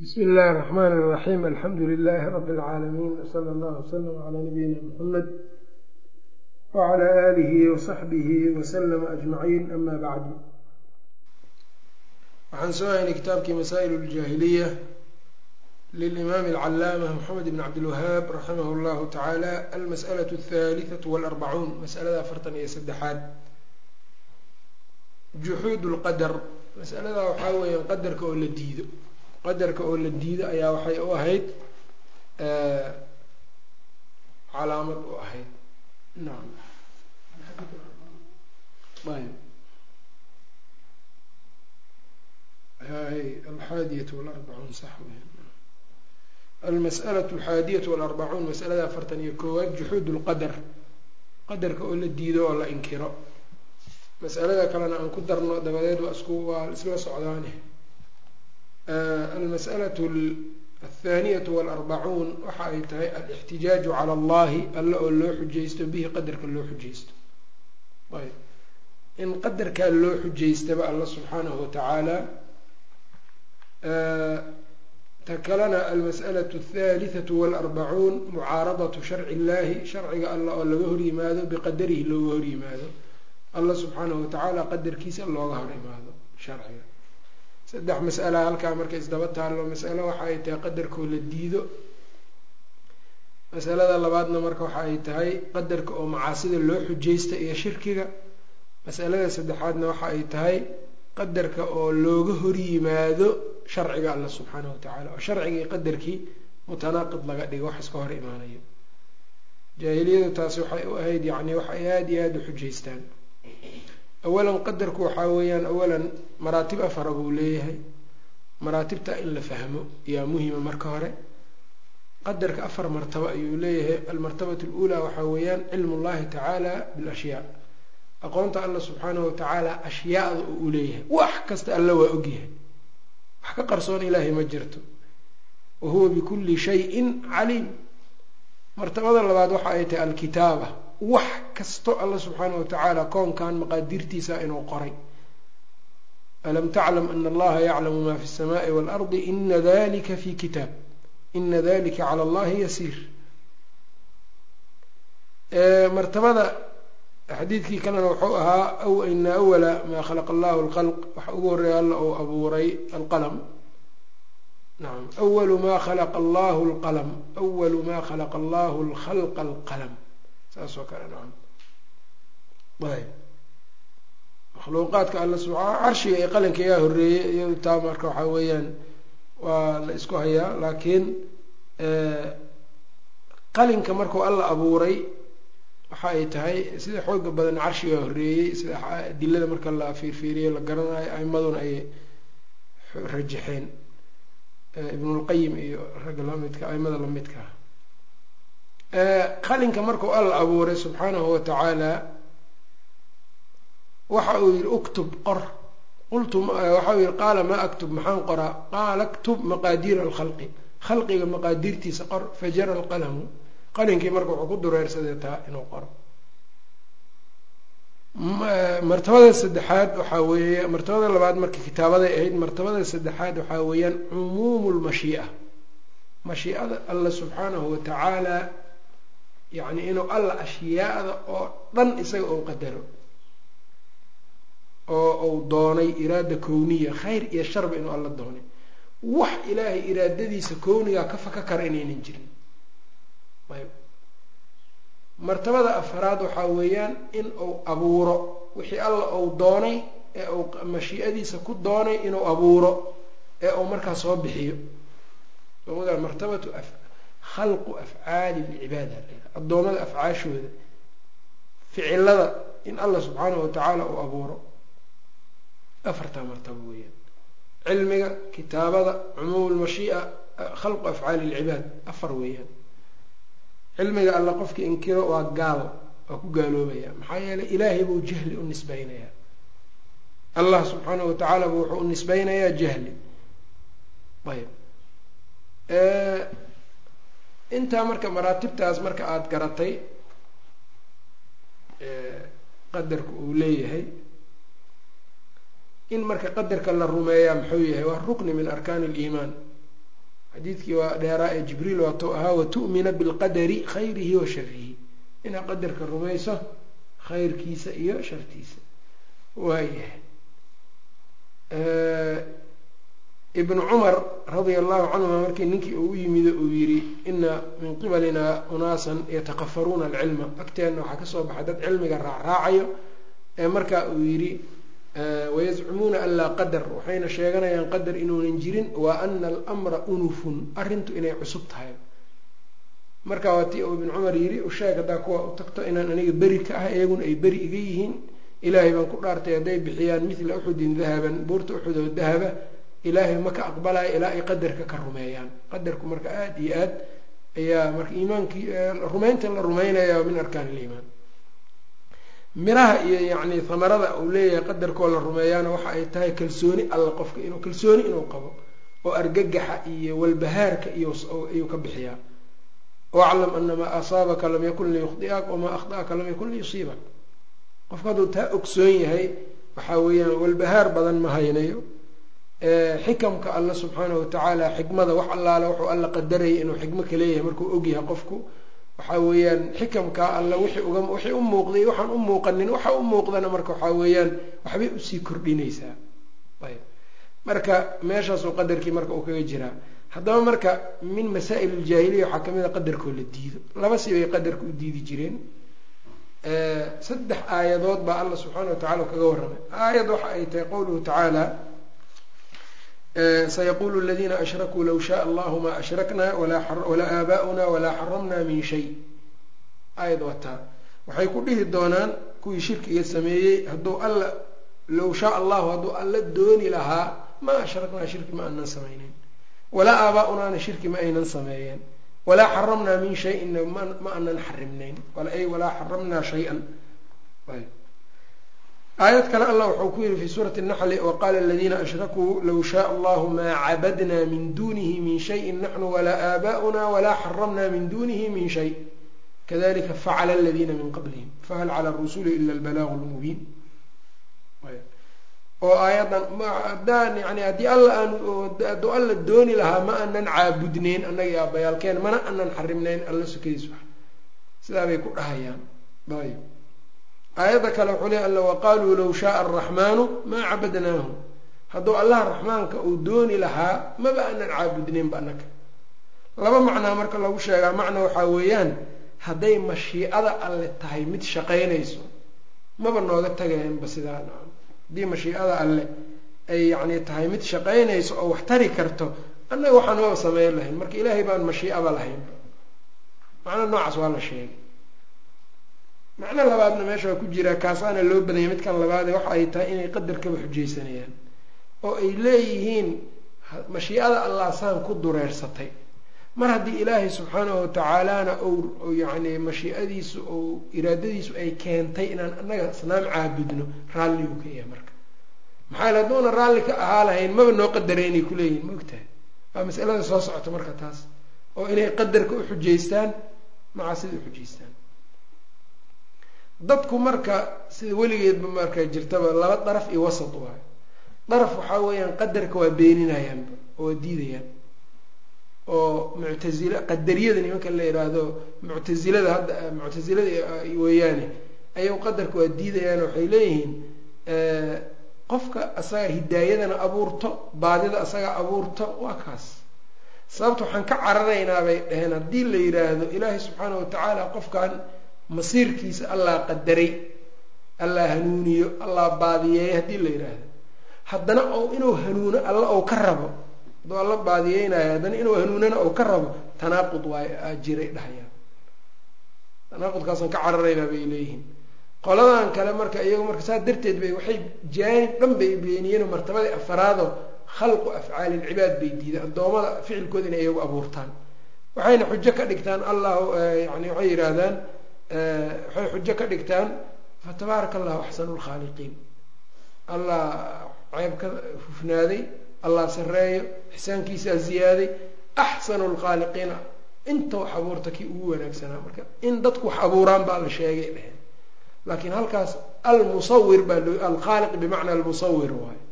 bsmi illaahi الرaxmaan الraxiim alxamdu lilaahi rabi اlcaalamiin wsala allah wslama calaa nabiyina muxamed wcala aalihi wasaxbihi waslama ajmaciin ama bacdu waxaan soo haynay kitaabkii masaa'il اljaahiliya lilimaami alcalaama moxamed bn cabdilwahaab raximah اllahu tacaala almas'alaة athaalihatu walarbacuun masalada afartan iyo saddexaad juxuud lqadar masalada waxaa weeyaan qadarka oo la diido qadarka oo la diido ayaa waxay u ahayd calaamad u ahayd. Naam. Alxaadiyatu walarbacuun sax almas'alatu alxaadiyatu walarbacuun masalada afartan iyo koowaad juxuud lqadar qadarka oo la diido oo la inkiro. Masalada kalena aan ku darno dabadeed waa isku waa isla socdaane almas'alatu athaaniyatu walarbacuun waxa ay tahay alixtijaaju cala allahi alla oo loo xujaysto bihi qadarka loo xujaysto ayb in qadarkaa loo xujaystaba alla subxaanahu watacaala ta kalena almas'alatu athalithatu walarbacuun mucaaradatu sharci illahi sharciga alla oo laga hor yimaado biqadarihi looga hor yimaado alla subxaanahu watacaala qadarkiisa looga hor imaado sharciga saddex mas'ala halkaa marka isdaba taallo mas'alo waxa ay tahay qadarkoo la diido. Masalada labaadna marka waxa ay tahay qadarka oo macaasida loo xujaysta iyo shirkiga. Masalada saddexaadna waxa ay tahay qadarka oo looga hor yimaado sharciga alla subxaanahu watacaala oo sharcigii qadarkii mutanaaqid laga dhigo wax iska hor imaanayo. Jaahiliyadu taasi waxay u ahayd yacni wax ay aada iyo aada u xujaystaan awalan qadarku waxaa weeyaan awalan maraatib afara buu leeyahay maraatibta in la fahmo yaa muhima marka hore qadarka afar martabo ayuu leeyahay almartabatu aluulaa waxaa weeyaan cilmu llahi tacaala bilashyaa aqoonta alla subxaanahu watacaala ashyaada oo u leeyahay wax kasta alla waa ogyahay wax ka qarsoon ilaahay ma jirto wa huwa bikulli shayin caliim martabada labaad waxa ay tahay alkitaaba wax kasto alla subxaanahu watacaala koonkan maqaadirtiisa inuu qoray. Alam taclam ana allaha yaclamu ma fi الsamaai waalardi ina dalika fi kitaab. Ina dalika cala allahi yasiir. Martabada xadiidkii kalena wuxuu ahaa ina awala maa khalaqa allahu lkhalq waxa ugu horreeya alla uu abuuray alqalm nacam awalu ma khalaqa allahu lqalm awalu ma khalaqa allahu lkhalqa alqalm saas oo kale nacam ayb makhluuqaadka alla subaa carshiga iyo qalinka ayaa horeeyey iyadu taa marka waxaa weeyaan waa la isku hayaa laakiin qalinka markuu alla abuuray waxa ay tahay sida xooga badan carshigaa horeeyey sida adilada marka la fiirfiiriyo la garanayo aimaduna ay rajaxeen ibnulqayim iyo ragga lamidka aimada lamidka qalinka markuu alla abuuray subxaanahu watacaala waxa uu yihi uktub qor. Qultu waxa uu yihi qaala maa aktub? Maxaan qoraa? Qaala aktub maqaadiira alkhalqi. Khalqiga maqaadiirtiisa qor fajara alqalamu. Qalinkii marka wuxuu ku dureersaday taa inuu qoro martabada saddexaad waxaa weeye martabada labaad marka kitaabaday ahayd martabada saddexaad waxaa weeyaan cumuumu lmashii'a mashiicada alla subxaanahu watacaala yacni inuu alla ashyaada oo dhan isaga ou qadaro oo uu doonay iraada kowniya khayr iyo sharba inuu alla doonay. Wax ilaahay iraadadiisa kownigaa ka faka kara inaynan jirin. Ayb. Martabada afaraad waxaa weeyaan in uu abuuro wixii alla uu doonay ee uu mashiicadiisa ku doonay inuu abuuro ee uu markaa soo bixiyo. Martabatu khalqu afcaali lcibaada addoommada afcaashooda ficilada in allah subxaanahu watacaala uu abuuro. Afartaa martabo weeyaan. Cilmiga kitaabada cumuum lmashii'a khalqu afcaali lcibaad afar weeyaan. Cilmiga alla qofka inkiro waa gaal waa ku gaaloobaya maxaa yeelay ilaahay buu jahli u nisbeynayaa allah subxaanahu watacaala bu wuxuu u nisbeynayaa jahli. Ayb intaa marka maraatibtaas marka aada garatay qadarka uu leeyahay in marka qadarka la rumeeyaa muxuu yahay waa rukni min arkaani aliimaan xadiidkii waa dheeraa ee jibriil waatuu ahaa watu'mina bilqadari khayrihi wa sharihi inaad qadarka rumayso khayrkiisa iyo shartiisa. Waayahay ibnu cumar radia allahu canhuma markii ninkii uu u yimido uu yidhi ina min qibalina unaasan yatakafaruuna alcilma agteenna waxaa ka soo baxay dad cilmiga raacraacayo ee marka uu yidhi wayazcumuuna an laa qadar. Waxayna sheeganayaan qadar inuunan jirin wa ana almra unufun. Arrintu inay cusub tahay. Marka waa tii uu ibnu cumar yidhi usheeg haddaa kuwa u tagto inaan aniga beri ka ah iyaguna ay beri iga yihiin. Ilaahay baan ku dhaartay hadday bixiyaan mithla uxudin dahaban buurta uxud oo dahaba ilaahay ma ka aqbalaya ilaa ay qadarka ka rumeeyaan. Qadarku marka aada iyo aad ayaa marka iimaankii rumaynta la rumeynaya min arkaan iliimaan miraha iyo yacni hamarada uu leeyahay qadarkoo la rumeeyaana waxa ay tahay kalsooni alla qofka inuu kalsooni inuu qabo oo argagaxa iyo walbahaarka iyo ayuu ka bixiyaa. Waclam ana maa asaabaka lam yakun liyukhdi'ak wamaa akhda'aka lam yakun liyusiibak. Qofka hadduu taa ogsoon yahay waxaa weeyaan walbahaar badan ma haynayo xikamka alla subxaanahu watacaala xikmada wax allaale wuxuu alla qadarayay inuu xikmo ka leeyahay markuu ogyahay qofku. Waxaa weeyaan xikamka alla wixii uga wixii u muuqday waxaan u muuqanin waxa u muuqdana marka waxaa weeyaan waxbay u sii kordhinaysaa. Ayb. Marka meeshaasuu qadarkii marka uu kaga jiraa haddaba marka min masaa'il iljaahiliya waxaa ka mid a qadarkoo la diido. Laba si bay qadarka u diidi jireen. Saddex aayadood baa alla subxaana watacala kaga warramay. Aayad waxa ay tahay qowluhu tacaala sayaqulu aladiina ashrakuu low shaaa allahu maa ashrakna walaa aabaa'una walaa xaramna min shay aayad wataa waxay ku dhihi doonaan kuwii shirkiga sameeyey hadduu alla low shaa allahu hadduu alla dooni lahaa maa ashraknaa shirki ma aanan samayneyn walaa aabaa-unaana shirki ma aynan sameeyeen walaa xaramnaa min shayin ma aanan xarimnayn ay walaa xaramnaa shay-an aayad kale allah wuxuu ku yihi fi suurati naxli waqaala aladiina ashrakuu low shaaa allahu maa cabadna min dunihi min shayin naxnu walaa aabaa'una walaa xaramna min dunihi min shay. Kadalika facala aladiina min qablihim. Fahal cala rusuli ila albalaaqu lmubiin oo aayadan hadaan yani haddii alla aan hadduu alla dooni lahaa ma aanan caabudneyn annaga aabayaalkeen mana aanan xarimnayn alla sukadiis sidaa bay ku dhahayaan. Ayb aayadda kale wuxuu leey alla waqaaluu low shaaa araxmaanu maa cabadnaahu hadduu allaha raxmaanka uu dooni lahaa maba aanan caabudneynba annaga. Laba macnaa marka lagu sheegaa macna waxaa weeyaan hadday mashiicada alle tahay mid shaqaynayso maba nooga tagayanba sidaa haddii mashiicada alle ay yacni tahay mid shaqaynayso oo wax tari karto annaga waxaan maba sameyn lahayn. Marka ilaahay baan mashiicaba lahaynba macna noocaas waa la sheegay macno labaadna meesha waa ku jiraa kaasaana loo badanya midkan labaade waxa ay tahay inay qadarkaba xujaysanayaan oo ay leeyihiin mashiicada allah saan ku dureersatay. Mar haddii ilaahay subxaanahu watacaalana ou yacni mashiicadiisu ou iraadadiisu ay keentay inaan annaga asnaam caabudno raalliuu ka yahay marka. Maxaa yale hadduuna raalli ka ahaa lahayn maba noo qadareynay kuleeyihin ma ogtahay? Waa masalada soo socota marka taas oo inay qadarka u xujaystaan macaasida u xujaystaan dadku marka sida weligeedba marka jirtaba laba daraf iyo wasat waayo. Daraf waxaa weeyaan qadarka waa beeninayaanba oo diidayaan. Oo muctazila qadariyada nimanka la yidhaahdo muctazilada hadda muctazilada weeyaane ayagu qadarka waa diidayaan waxay leeyihiin qofka asaga hidaayadana abuurto baadida asaga abuurto waa kaas. Sababta waxaan ka cararaynaa bay dhaheen haddii la yidhaahdo ilaahay subxaana watacaala qofkan masiirkiisa allah qadaray allah hanuuniyo allah baadiyeeyo haddii la yidhaahdo. Haddana o inuu hanuuno alla ou ka rabo hadduu alla baadiyeynayo haddana inuu hanuunana ou ka rabo tanaaqud waay aa jiray dhahayaan tanaaqudkaasaan ka cararaynaa bay leeyihiin. Qoladan kale marka iyagu marka saas darteed bay waxay jaanib dhan bay beeniyeen martabadii afaraado khalqu afcaali lcibaad bay diideen addoommada ficilkooda inay iyagu abuurtaan. Waxayna xujo ka dhigtaan allah yani waxay yidhaahdaan waxay xujo ka dhigtaan fatabaaraka allahu axsanu lkhaaliqiin allah ceeb ka hufnaaday allah sareeyo ixsaankiisaa ziyaaday axsanu lkhaaliqiina inta wax abuurta kii ugu wanaagsanaa marka in dadku wax abuuraan baa la sheegay dheheen laakiin halkaas almusawir baa loo alkhaaliq bimacnaa almusawir waayo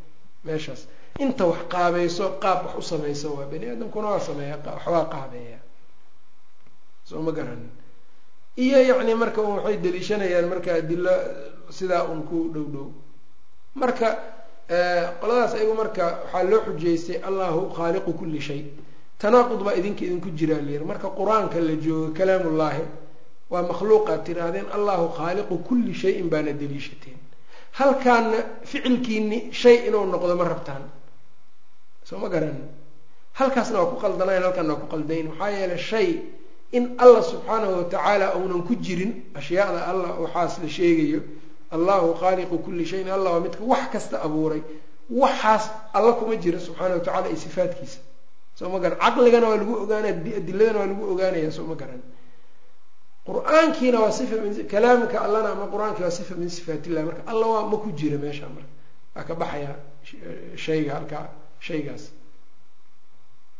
meeshaas. Inta wax qaabayso qaab wax u samayso waa bani aadamkuna waa sameeya waxbaa qaabeeya soo ma garanin iyo yacni marka un waxay daliishanayaan marka adilo sidaa un ku dhow dhow. Marka qoladaas ayagu marka waxaa loo xujeystay allahu khaaliqu kulli shay. Tanaaqud baa idinka idinku jiraa layiri marka qur'aanka la joogo kalaamullaahi waa makhluuqaad tiraahdeen allahu khaaliqu kulli shayin baana daliishateen. Halkaana ficilkiini shay inuu noqdo ma rabtaan. Soo ma garanin halkaasna waa ku qaldanayn halkaana waa ku qaldayn. Maxaa yeelay shay in allah subxaanahu watacaala uunan ku jirin ashyaada allah waxaas la sheegayo allahu khaaliqu kulli shayin allah waa midka wax kasta abuuray waxaas alla kuma jira subxaana watacala iyo sifaadkiisa soo ma garan caqligana waa lagu ogaanaya adiladana waa lagu ogaanaya soo ma garan. Qur'aankiina waa sifa min kalaamka allana ama qur'aanki waa sifa min sifaat illah marka alla waa ma ku jira meesha marka. Waa ka baxaya shayga halkaa shaygaas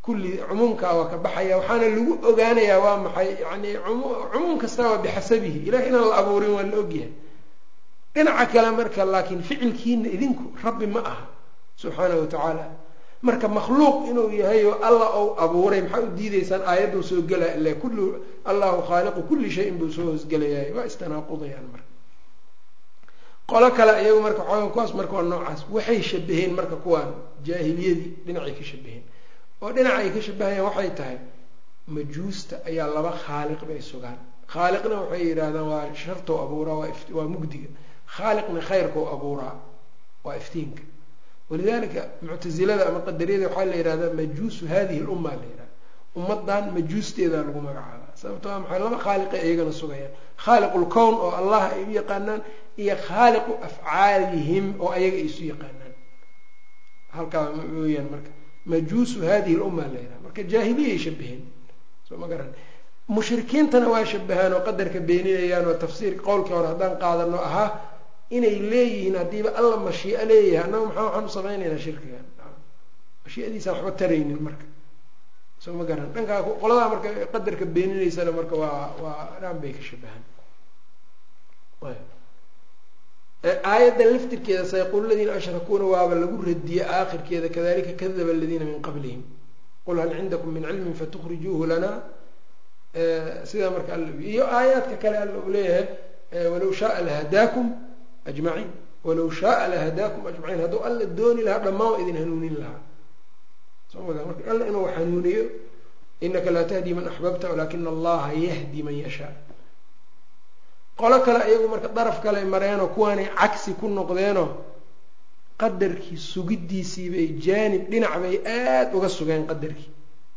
kulli cumuumkaa waa ka baxaya waxaana lagu ogaanayaa waa maxay yani cumuum kastaa waa bixasabihi. Ilahay inaan la abuurin waa la ogyahay. Dhinaca kale marka laakiin ficilkiina idinku rabbi ma aha subxaanahu watacaala marka makhluuq inuu yahay oo alla ou abuuray maxaa u diideysaan aayaddu soo gelaa ile kullu allahu khaaliqu kulli shayin buu soo hoosgelayahay waa istanaaqudayaan marka. Qolo kale iyagu marka xoogan marka waa noocaas. Waxay shabaheen marka kuwaan jaahiliyadii dhinacay ka shabaheen oo dhinaca ay ka shabahayaan waxay tahay majuusta ayaa laba khaaliq bay sugaan. Khaaliqna waxay yidhaahdaan waa shartow abuuraa waa mugdiga. Khaaliqna khayrkau abuuraa waa iftiinka. Walidalika muctasilada ama qadariyada waxaa la yihahdaa majuusu hadihi lumma la yihahda ummadan majuusteeda lagu magacaaba sababto waa maxay laba khaaliqay iyagana sugayaan? Khaaliqu lkown oo allah ay u yaqaanaan iyo khaaliqu afcaalihim oo ayaga ay isu yaqaanaan. Halkaa weyaan marka majuusu hadihi lumma la yihahda marka jaahiliyay shabaheen soo ma garan. Mushrikiintana waa shabahaan oo qadarka beeninayaan oo tafsiir qowlkii hore haddaan qaadano ahaa inay leeyihiin haddiiba alla mashiico leeyahay. Annaga maxaa waxaan u samaynaynaa shirkigan mashiicadiisaan waxba taraynin marka. Soo ma garan. Dhankaa qoladaa marka qadarka beeninaysana marka waa waa dhaan bay ka shabahaan aayaddan laftirkeeda sayaqulu ladiina ashrakuuna waaba lagu radiye aakhirkeeda kadalika kadaba aladiina min qablihim. qul hal cindakum min cilmin fatukhrijuuhu lana. sidaa marka all iyo aayaadka kale alla uu leeyahay walow shaaa lahadaakum ajmaciin walow shaaa lahadaakum ajmaciin hadduu alla dooni lahaa dhammaan waa idin hanuunin lahaa. Soo maga marka alla inuu hanuuniyo inaka laa tahdi man axbabta walakina allaha yahdi man yashaa qolo kale iyagu marka daraf kale mareenoo kuwaanay cagsi ku noqdeenoo qadarkii sugiddiisii bay jaanib dhinac bay aada uga sugeen qadarkii.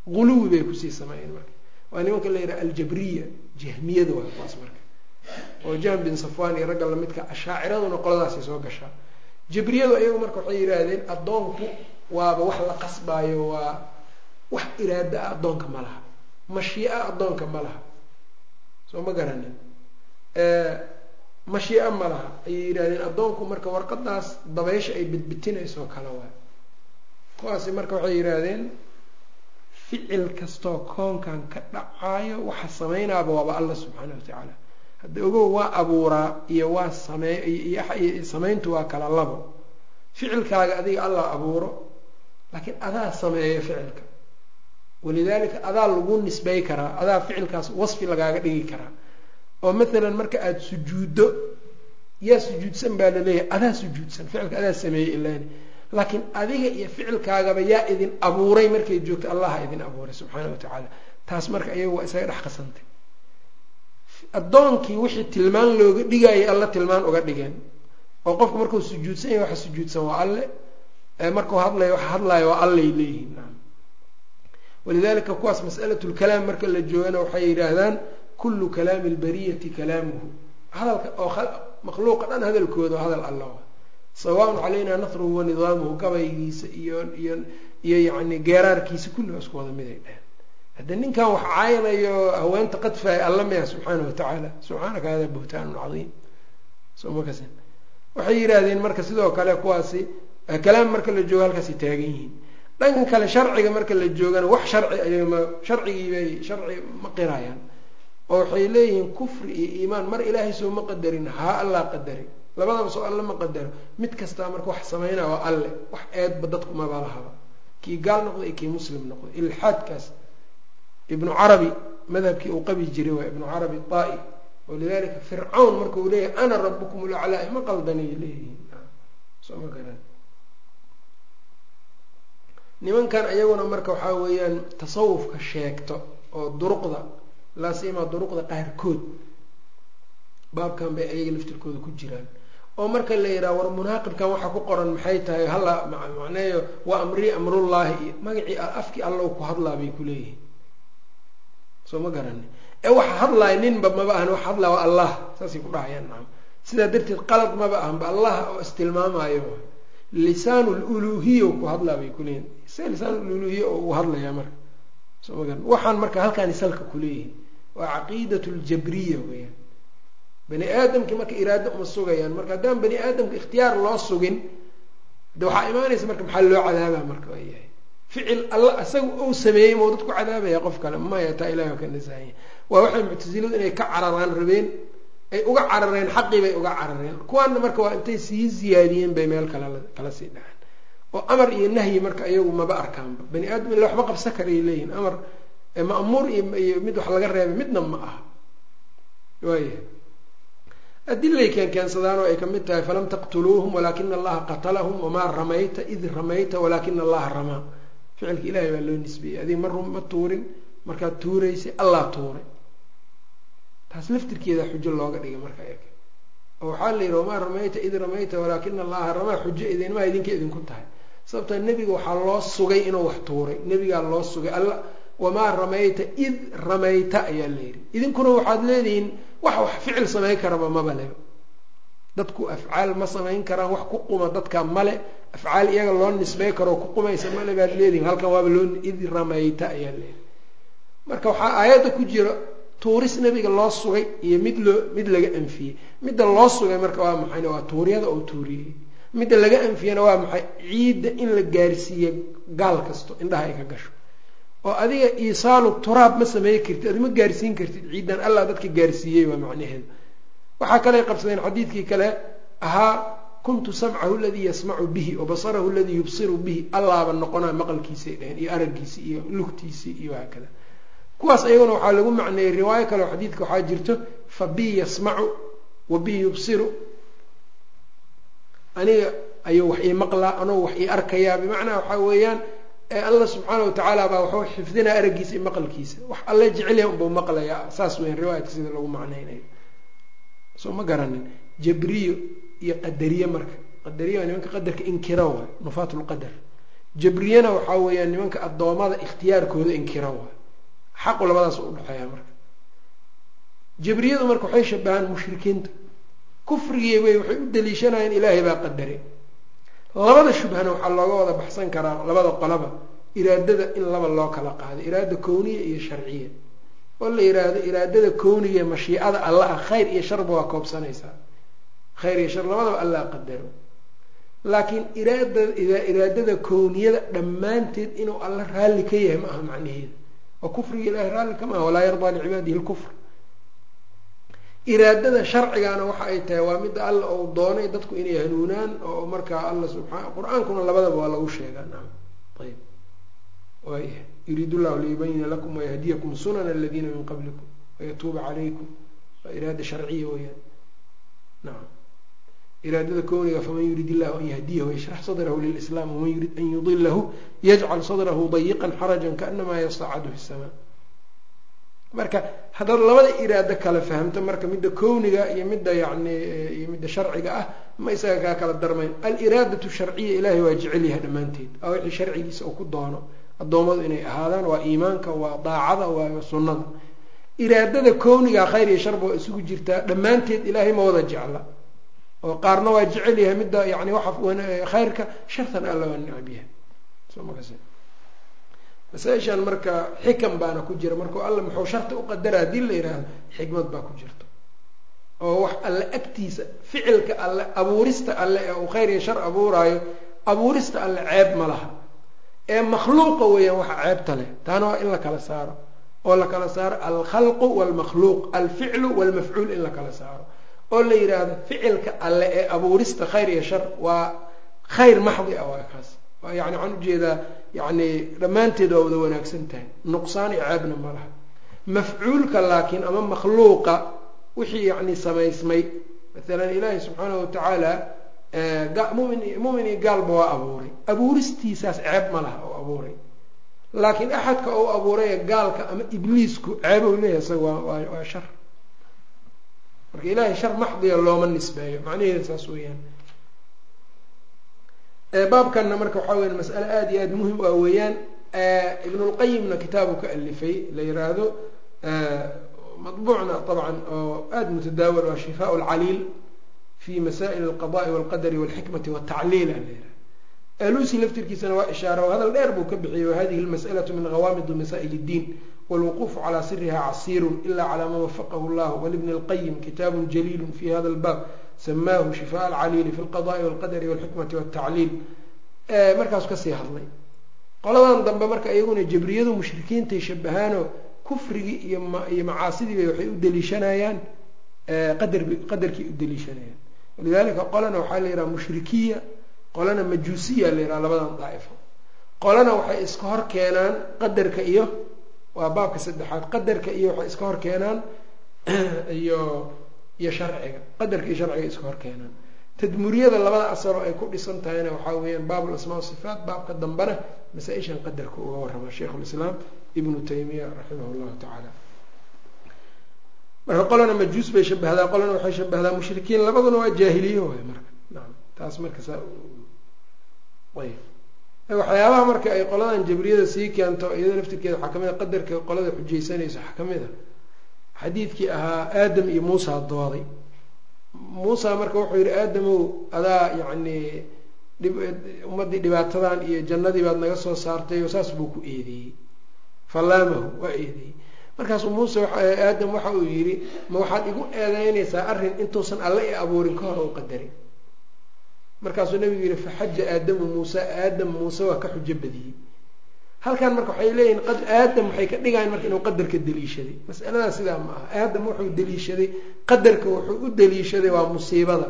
Guluwi bay ku sii sameeyeen marka. Waa nimanka la yidhaha aljabriya jahmiyada waa kuwaas marka. Oo jahm bin safwan iyo ragga lamidka ashaaciraduna qoladaasay soo gashaa jabriyadu iyagu marka waxay yidhaahdeen addoonku waaba wax la qasbaayo waa wax iraada ah addoonka ma laha. Mashii'a addoonka ma laha. Soo ma garanin mashii'a ma laha ayay yidhahdeen addoonku marka warqadaas dabaysha ay bidbitinayso kale waay. Kuwaasi marka waxay yidhaahdeen ficil kastoo koonkan ka dhacaayo waxa samaynaaba waaba alla subxaana wa tacaala. Hadda ogow waa abuuraa iyo waa samey iyo samayntu waa kala labo. Ficilkaaga adiga allah abuuro laakiin adaa sameeyo ficilka. Walidaalika adaa lagu nisbay karaa adaa ficilkaas wasfi lagaaga dhigi karaa oo mathalan marka aada sujuuddo yaa sujuudsan baa la leeyahay adaa sujuudsan ficilka adaa sameeyey ilaani laakiin adiga iyo ficilkaagaba yaa idin abuuray markay joogto allaha idin abuuray subxaana wa tacaala. Taas marka iyagu waa isaga dhex qasantay. Addoonkii wixii tilmaan looga dhigayay alla tilmaan uga dhigeen. Oo qofku markuu sujuudsan yahay waxa sujuudsan waa alle. Markuu hadlayo waxa hadlayo waa allay leeyihiin. Walidalika kuwaas mas'alatlkalaam marka la joogana waxay yidhaahdaan kullu kalaami lbariyati kalaamuhu hadalka oo makhluuqa dhan hadalkooda oo hadal alla sawaaun calaynaa nasruhu wa nidaamuhu gabaygiisa iyo iyo iyo yacni geeraarkiisa kulli waa isku wada miday dheheen hadda ninkan wax caayanayo haweenta qadfaaya alla maya subxaana wa tacaala subxaanaka hada buhtaanun cadiim somakas waxay yidhaahdeen marka sidoo kale kuwaasi kalaam marka la joogo halkaasay taagan yihiin dhankan kale sharciga marka la joogana wax sharci ayma sharcigiibay sharci ma qirayaan oo waxay leeyihiin kufri iyo iimaan. Mar ilaahay soo ma qadarin haa allah qadari labadaba soo alle ma qadaro mid kastaa marka wax sameynaa waa alle. Wax eedba dadku maba lahaba. Kii gaal noqdo iyo kii muslim noqdo ilxaadkaas ibnu carabi madhabkii uu qabi jiray waa ibnu carabi taa-i. Walidalika fircawn marka uu leeyahay ana rabukum ulaclaa ma qaldanay leeyihiin. Soo ma garan. Nimankan iyaguna marka waxaa weeyaan tasawufka sheegto oo duruqda laasimaa duruqda qaarkood. Baabkan bay ayaga laftirkooda ku jiraan. Oo marka la yidhaha war munaaqibkan waxaa ku qoran maxay tahay? Hala macneeyo waa amri amrullaahi. Iyo magacii afkii allow ku hadlaa bay kuleeyihiin soo ma garani ee waxa hadlaaya ninba maba ahan wax hadlaa waa allah. Saasay ku dhahayaan nacam sidaa darteed qalad maba ahanba allah oo istilmaamaayo. Lisaanu luluhiya ku hadlaa bay kuleeyihin se lisaanululuhiya oo uu hadlayaa marka. Soo ma garan waxaan marka halkaani salka kuleeyihin waa caqiidat ljabriya weyaan bani aadamkii marka iraado uma sugayaan. Marka haddaan bani aadamka ikhtiyaar loo sugin de waxaa imaanaysa marka maxaa loo cadaabaa marka waa yahay? Ficil alla isaga ou sameeyey mau dadku cadaabaya qof kale. Maya taa ilahi waa ka nasahanya waa waxay muctasiladu inay ka cararaan rabeen ay uga carareen xaqii bay uga carareen. Kuwaana marka waa intay sii ziyaadiyeen bay meel kale kala sii dhaceen. Oo amar iyo nahyi marka iyagu maba arkaanba. Bani aadam illa waxba qabsan karay leeyihiin amar ma'muur iyo mid wax laga reebay midna ma aha. Waaya adilay keen keensadaan oo ay ka mid tahay falam taqtuluuhum walaakina allaha qatalahum wamaa ramayta id ramayta walaakina allaha ramaa ficilka ilahay baa loo nisbeeyey adig ma ma tuurin markaad tuuraysay allah tuuray. Taas laftirkeeda xujo looga dhigay marka eg oo waxaa la yidhi wamaa ramayta id ramayta walaakina allaha ramaa xujo idinmaa idinka idinku tahay. Sababtaa nebiga waxaa loo sugay inuu wax tuuray. Nebigaa loo sugay. Alla wamaa ramayta id ramayta ayaa la yidhi idinkuna waxaad leedihiin wax wax ficil samayn karaba maba leba dadku afcaal ma samayn karaan wax ku quma dadka male afcaal iyaga loo nisbey karoo ku qumaysa male baad leedihin halkan waaba loo id ramayta ayaa leedahay marka waxaa aayadda ku jira tuuris nebiga loo sugay iyo mid loo mid laga anfiyey midda loo sugay marka waa maxayna waa tuuryada oo tuuriyey midda laga anfiyena waa maxay ciidda in la gaarsiiyo gaal kasto indhaha ay ka gasho oo adiga iisaalu turaab ma samey kartid ma gaarsiin kartid ciidan allah dadka gaarsiiyey waa macnaheedu. Waxaa kaley qabsadeen xadiidkii kale ahaa kuntu samcahu ladii yasmacu bihi wa basarahu ladii yubsiru bihi. Allaaba noqonaa maqalkiisay dheheen iyo araggiisii iyo lugtiisii iyo wahaakada kuwaas ayaguna waxaa lagu macneeyey riwaayo kale oo xadiidka waxaa jirto fa bi yasmacu wa bi yubsiru. Aniga ayuu wax ii maqlaa anoo wax ii arkayaa bimacnaa waxaa weeyaan alla subxaana watacaala baa waxuu xifdinaa araggiisa iyo maqalkiisa. Wax alle jecelya unbuu maqlayaa. Saas weyan riwaayadka sida lagu macneynayo soo ma garanin. Jabriyo iyo qadariye marka. Qadariye waa nimanka qadarka inkira waay. Nufaat lqadar jabriyena waxaa weeyaan nimanka addoommada ikhtiyaarkooda inkira xaqu labadaas udhexeeya marka. Jabriyadu marka waxay shabahaan mushrikiinta kufrigiibay waxay u daliishanayeen ilaahay baa qadare labada shubhana waxaa looga wada baxsan karaa labada qolaba. Iraadada in laba loo kala qaado iraada kowniya iyo sharciya. Oo la yiraahdo iraadada kowniga mashiicada alla ah khayr iyo sharba waa koobsanaysaa. Khayr iyo shar labadaba allaa qadaro. Laakiin iraada iraadada kowniyada dhammaanteed inuu alla raalli ka yahay ma aha macnaheeda oo kufriga ilahay raalli kama aha walaa yardaa licibaadihi lkufr iraadada sharcigana waxa ay tahay waa midda alla uu doonay dadku inay hanuunaan oo markaa alla subaa qur'aankuna labadaba waa lagu sheegaa. Naam. Ayb waaya yuriid llahu liyubayina lakum wayahdiyakum sunana aladiina min qablikum wayatuuba calaykum waa iraada sharciya weyaan nacam iraadada kowniga faman yurid illahu an yahdiyahu yashrax sadrahu lilislam waman yurid an yudilahu yajcal sadrahu dayiqan xarajan kaanamaa yasacadu fi samaa marka haddaad labada iraado kala fahamto marka midda kowniga iyo midda yani iyo midda sharciga ah ma isaga kaa kala darmayn. Aliraadatu sharciya ilahay waa jecel yahay dhammaanteed. Waa wixii sharcigiisa uu ku doono. Addoommadu inay ahaadaan waa iimaanka waa daacada waa sunnada. Iraadada kowniga khayr iyo sharba waa isugu jirtaa dhammaanteed ilaahay ma wada jecla. Oo qaarna waa jecel yahay midda yani waxa khayrka shartan alla waa necab yahay masaa-ishan marka xikam baana ku jira marka alla muxuu sharta u qadara haddii la yidhaahdo xikmad baa ku jirta oo wax alle agtiisa ficilka alle abuurista alle ee uu khayr iyo shar abuuraayo abuurista alle ceeb ma laha. Ee makhluuqa weeyaan waxa ceebta leh taana waa in la kala saaro. Oo la kala saaro alkhalqu walmakhluuq alficlu walmafcuul in la kala saaro. Oo la yidhaahdo ficilka alle ee abuurista khayr iyo shar waa khayr maxdi ah waa kaas. Yani waxaan u jeedaa yani dhammaanteed waa wada wanaagsan tahay. Nuqsaan iyo ceebna ma laha. Mafcuulka laakiin ama makhluuqa wixii yani samaysmay maalan ilaahi subxaanahu watacaala mumin mumin iyo gaalba waa abuuray. Abuuristiisaas ceeb ma laha oo abuuray. Laakiin axadka ou abuuraya gaalka ama ibliisku ceebow leeyahay isaga waa waa shar. Marka ilaahay shar maxdiya looma nisbeeyo. Macnaheeda saas weeyaan baabkanna marka waxaa weya mas'ale aada iyo aada muhim ah weeyaan ibnulqayimna kitaabu ka alifay la yiraahdo maطbuucna طabعا oo aada mutadaawal waa shifاء اlcaliil fi masaئil الqضاء والqadr والxikmaةi والtacliil a la yihah alusi laftirkiisana waa ishaara oo hadal dheer buu ka bixiyey wahadihi اlmasأlaة min غawaamid masa'il الdiin wاlwquuf calى siriha casiir ila calى ma wafaqah اllah wlbn اlqayim kitaab jaliil fi hada اlbab samaahu shifaa alcaliili fi lqadaai walqadari walxikmati waltacliil markaas ka sii hadlay qoladan dambe marka iyaguna jabriyadu mushrikiintay shabahaanoo kufrigii iyo iyo macaasidiiba waxay u daliishanayaan qadarb qadarkii u daliishanayaan walidaalika qolana waxaa la yidhaha mushrikiya qolana majuusiya la yidhaha labadan daa'ifo qolana waxay iska hor keenaan qadarka iyo waa baabka saddexaad qadarka iyo waxay iska hor keenaan iyo iyo sharciga qadarka iyo sharciga iska hor keenaan tadmuriyada labada asaroo ay ku dhisan tahayna waxaa weeyaan baab lasmaa sifaat baabka dambena masaa-ishan qadarka uga warrama sheikhu lislaam ibnu taymiya raximah llahu tacaala. Marka qolana majuus bay shabahdaa qolana waxay shabahdaa mushrikiin labaduna waa jaahiliye waay marka. Naam taas marka saa ayb waxyaabaha marka ay qoladan jabriyada sii keento iyado laftirkeeda waxaa ka mid a qadarka qolada xujaysanayso waxaa ka mid a xadiidkii ahaa aadam iyo muusa dooday. Muusa marka wuxuu yihi aadamow adaa yacni ummaddii dhibaatadan iyo jannadii baad naga soo saartay oo saas buu ku eedeeyey fallaamahu waa eedeeyey markaasuu muuse aadam waxa uu yidhi ma waxaad igu eedeynaysaa arrin intuusan alle i abuurin ka hor u qadarin. Markaasuu nabigu yihi faxaja aadamu muuse aadam muuse waa ka xujo badiyey halkan marka waxay leeyihiin aadam waxay ka dhigayan marka inuu qadarka deliishaday. Masaladaas sidaa ma aha. Aadam wuxuu deliishaday qadarka wuxuu u deliishaday waa musiibada.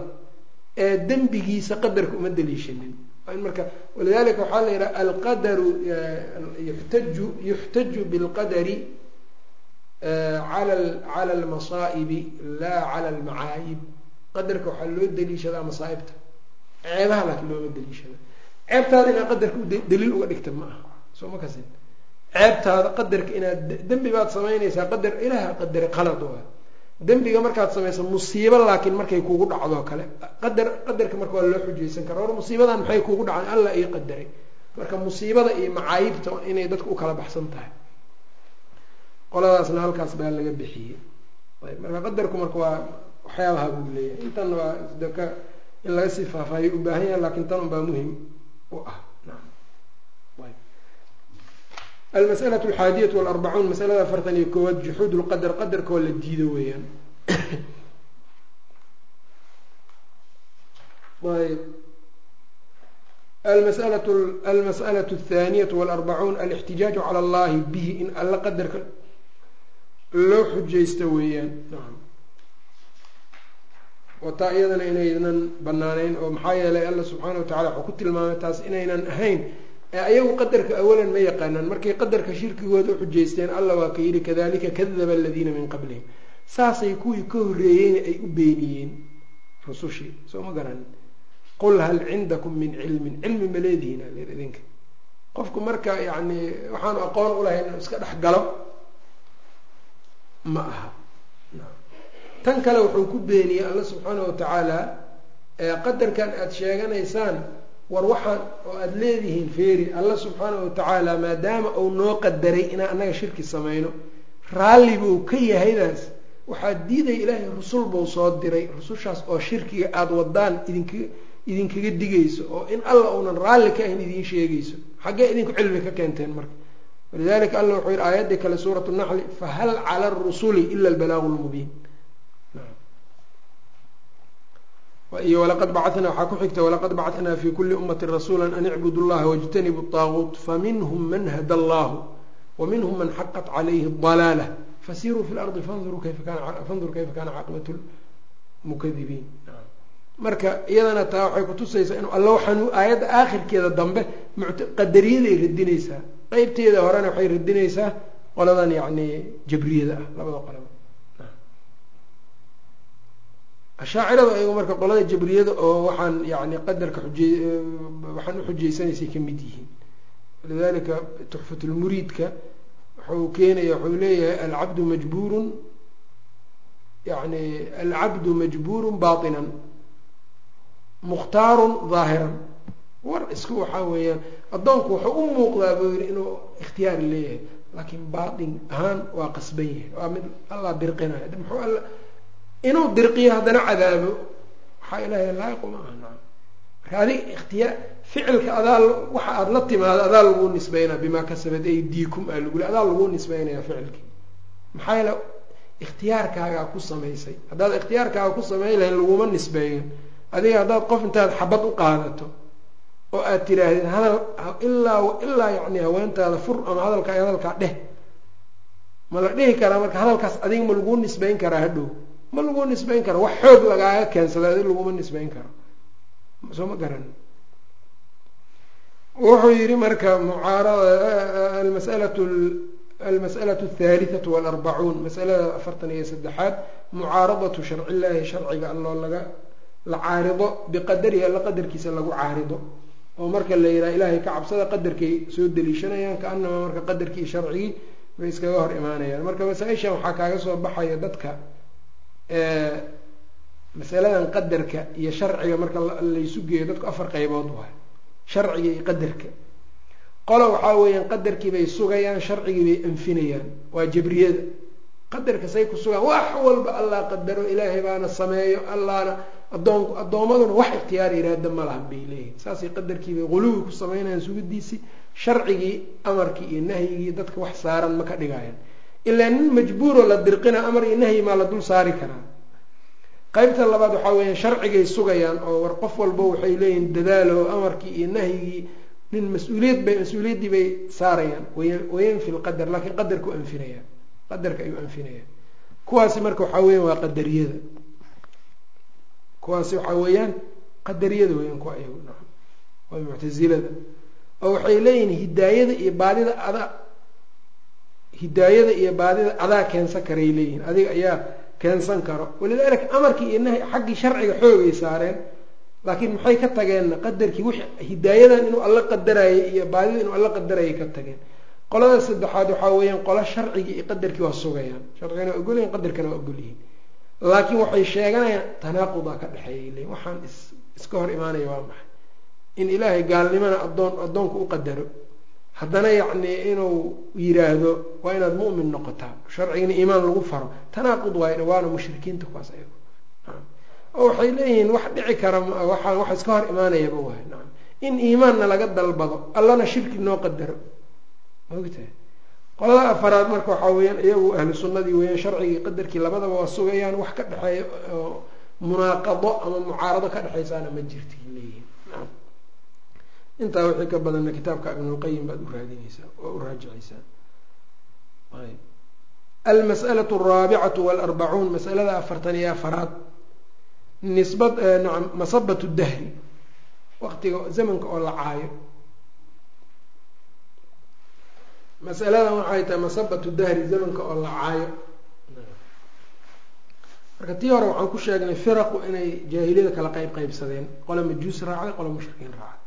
Ee dembigiisa qadarka uma deliishanin. Marka walidalika waxaa la yidhaha alqadaru yuxtaju yuxtaju bilqadari ala cala almasaa'ibi laa cala almacaayib. Qadarka waxaa loo deliishadaa masaa'ibta. Ceebaha laakiin looma deliishada ceebtaada inaad qadarka daliil uga dhigta ma aha soo ma kasin ceebtaada qadarka inaad dembi baad samaynaysaa qadar ilaaha qadare qalad waa. Dembiga markaad samayso musiibo laakiin markay kugu dhacdoo kale qadar qadarka marka waa loo xujaysan kara war musiibadan maxay kugu dhacday alla ii qadaray marka musiibada iyo macaayibta inay dadka u kala baxsan tahay. Qoladaasna halkaas baa laga bixiyey. Ayb marka qadarku marka waa waxyaabaha buu leeyahay. Intan waa daka in laga sii faahfaahiyo u baahan yahay laakiin tan un muhiim u ah almas'alaة alxaadiyat alarbacuun masalada afartan iyo koowaad juxuud lqadar qadarkoo la diido weeyaan ayb almas'alaة athaaniyat alarbacuun alixtijaaju cala allahi bihi in alla qadarka loo xujaysta weeyaan wataa iyadana inaynan banaaneyn oo maxaa yeelay alla subxaana wa tacala wuxuu ku tilmaamay taas inaynan ahayn ee ayagu qadarka awalan ma yaqaanaan. Markay qadarka shirkigooda u xujaysteen alla waa ka yidhi kadalika kadaba aladiina min qablihim. Saasay kuwii ka horreeyeyna ay u beeniyeen rusushii soo ma garanin qul hal cindakum min cilmin? Cilmi ma leedihiin aler idinka. Qofku marka yacni waxaanu aqoon ulahayn inuu iska dhex galo ma aha. Tan kale wuxuu ku beeniyey alla subxaana watacaala qadarkan aada sheeganaysaan war waxaan oo aada leedihiin feeri alla subxaana watacaala maadaama uu noo qadaray inaan annaga shirki samayno raalli buu ka yahaydaas. Waxaa diidaya ilaahay rusul buu soo diray rusushaas oo shirkiga aada wadaan idink idinkaga digayso oo in alla uunan raalli ka ahayn idiin sheegayso. Xaggee idinku cilmi ka keenteen marka. Walidalika alla wuxuu yihi aayaddii kale suuratu naxli fahal cala arusuli ila albalaaqu lmubiin iyo walaqad bacatnaa waxaa ku xigta walaqad bacatnaa fi kuli ummati rasuula an icbudu llaha wاjtanibu الطaaguut faminhm man hada allahu waminhm man xaqat calayhi الضalaalah fasiruu fi lardi fandur kayfa kana caaqibat mukadibiin marka iyadana taa waxay kutusaysaa inuu alla waxaan aayadda aakhirkeeda dambe qadariyaday radinaysaa qeybteeda horena waxay radinaysaa qoladan yacni jabriyada ah labada qolaba ashaacirada ayagu marka qolada jabriyada oo waxaan yani qadarka xujey waxaan uxujeysanaysay ka mid yihiin. Lidalika tuxfatulmuriidka wuxuu keenaya wuxuu leeyahay alcabdu majbuurun yani alcabdu majbuurun baطinan mukhtaarun daahiran war isku waxaa weeyaan addoonku wuxuu u muuqdaa buu yihi inuu ikhtiyaar leeyahay laakiin baatin ahaan waa qasban yahay waa mid allah dirqinayo muxuu alla inuu dirqiyo haddana cadaabo waxaa ilaahay laayiqu ma aha. Naam. Marka adig ikhtiyaa ficilka adaa waxa aada la timaado adaa laguu nisbeynaa bimaa kasabat aydiikum aa laguli adaa laguu nisbeynaya ficilkii maxaa yeele ikhtiyaarkaagaa ku samaysay. Haddaad ikhtiyaarkaaga ku samayn lahayn laguma nisbeeyo adiga haddaad qof intaad xabad u qaadato oo aad tiraahdid hadal ilaa ilaa yacni haweentaada fur ama hadalkaa hadalkaa dheh. Ma la dhihi karaa marka hadalkaas adiga ma laguu nisbeyn karaa hadhow ma laguu nisbeyn karo. Wax xoog lagaaga keensada laguma nisbeyn karo. Soo ma garan? Wuxuu yihi marka mucaarada almasalatu almas'alatu athalithatu walarbacuun masalada afartan iyo saddexaad mucaaradatu sharci illaahi sharciga alloo laga la caarido biqadarihi alla qadarkiisa lagu caarido. Oo marka la yidhaha ilaahay ka cabsada qadarkay soo deliishanayaan kaanamaa marka qadarkii shharcigii bay iskaga hor imaanayaan. Marka masaa-ishan waxaa kaaga soo baxaya dadka masaladan qadarka iyo sharciga marka laysu geeyo dadku afar qaybood waay. Sharciga iyo qadarka. Qola waxaa weeyaan qadarkii bay sugayaan sharcigii bay anfinayaan waa jabriyada. Qadarka say ku sugaan wax walba allah qadaro ilaahay baana sameeyo allahna adoon addoommaduna wax ikhtiyaar iraada ma lahan bay leeyihiin saasay qadarkiibay quluwi ku sameynayaan sugidiisii sharcigii amarkii iyo nahyigii dadka wax saaran ma ka dhigayaan ilaa nin majbuuroo la dirqina amar iyo nahyi maa la dul saari karaa qaybta labaad waxaa weeyaan sharcigay sugayaan oo war qof walba waxay leeyihiin dadaalo amarkii iyo nahyigii nin mas'uuliyad bay mas'uuliyaddii bay saarayaan. Wayanfi lqadar laakiin qadarku anfinayaan. Qadarka ayuu anfinayaan kuwaasi marka waxaa weeyaan waa qadariyada. Kuwaasi waxaa weeyaan qadariyada weeyaan kuwa naam waa muctasilada oo waxay leeyihiin hidaayada iyo baadida adaa hidaayada iyo baadida adaa keensan karay leeyihiin adiga ayaa keensan karo. Walidaalika amarkii iyo nahy xaggii sharciga xoogay saareen laakiin maxay ka tageenna? Qadarkii w hidaayadan inuu alla qadarayay iyo baadida inuu alla qadarayay ka tageen. Qolada saddexaad waxaa weeyaan qola sharcigii iyo qadarkii waa sugayaan. Sharcigana waa ogolyihin qadarkana waa ogolyihiin laakiin waxay sheeganayaan tanaaqudaa ka dhexeeyay leyin waxaan is iska hor imaanaya waa maxay? In ilaahay gaalnimana adoon addoonku u qadaro haddana yacni inuu yiraahdo waa inaad mu'min noqotaa. Sharcigana iimaan lagu faro tanaaqud waay waana mushrikiinta kuwaas ayago. Oo waxay leeyihiin wax dhici kara waaa wax iska hor imaanayaba waay naam. In iimaanna laga dalbado allana shirki noo qadaro. Maogtahay qolada afaraad marka waxaa weeyaan iyagu ahlu sunnadii weeyaan sharcigii qadarkii labadaba waa sugayaan wax ka dhexeeya munaaqado ama mucaarado ka dhexaysaana ma jirta leeyihiin. Naam intaa wixii ka badanna kitaabka ibnulqayim baad u raadinaysaa oo u raajicaysaa. Ayb alraabicatu waalarbacuun masalada afartan iyo afaraad. Nisbad nacam masabatu dahri waqtiga zamanka oo la caayo. Masaladan waxay tahay masabatu dahri zamanka oo la caayo. Marka tii hore waxaan ku sheegnay firaqu inay jaahiliyada kala qeyb qeybsadeen qola majuus raacday qola mushrikiin raacday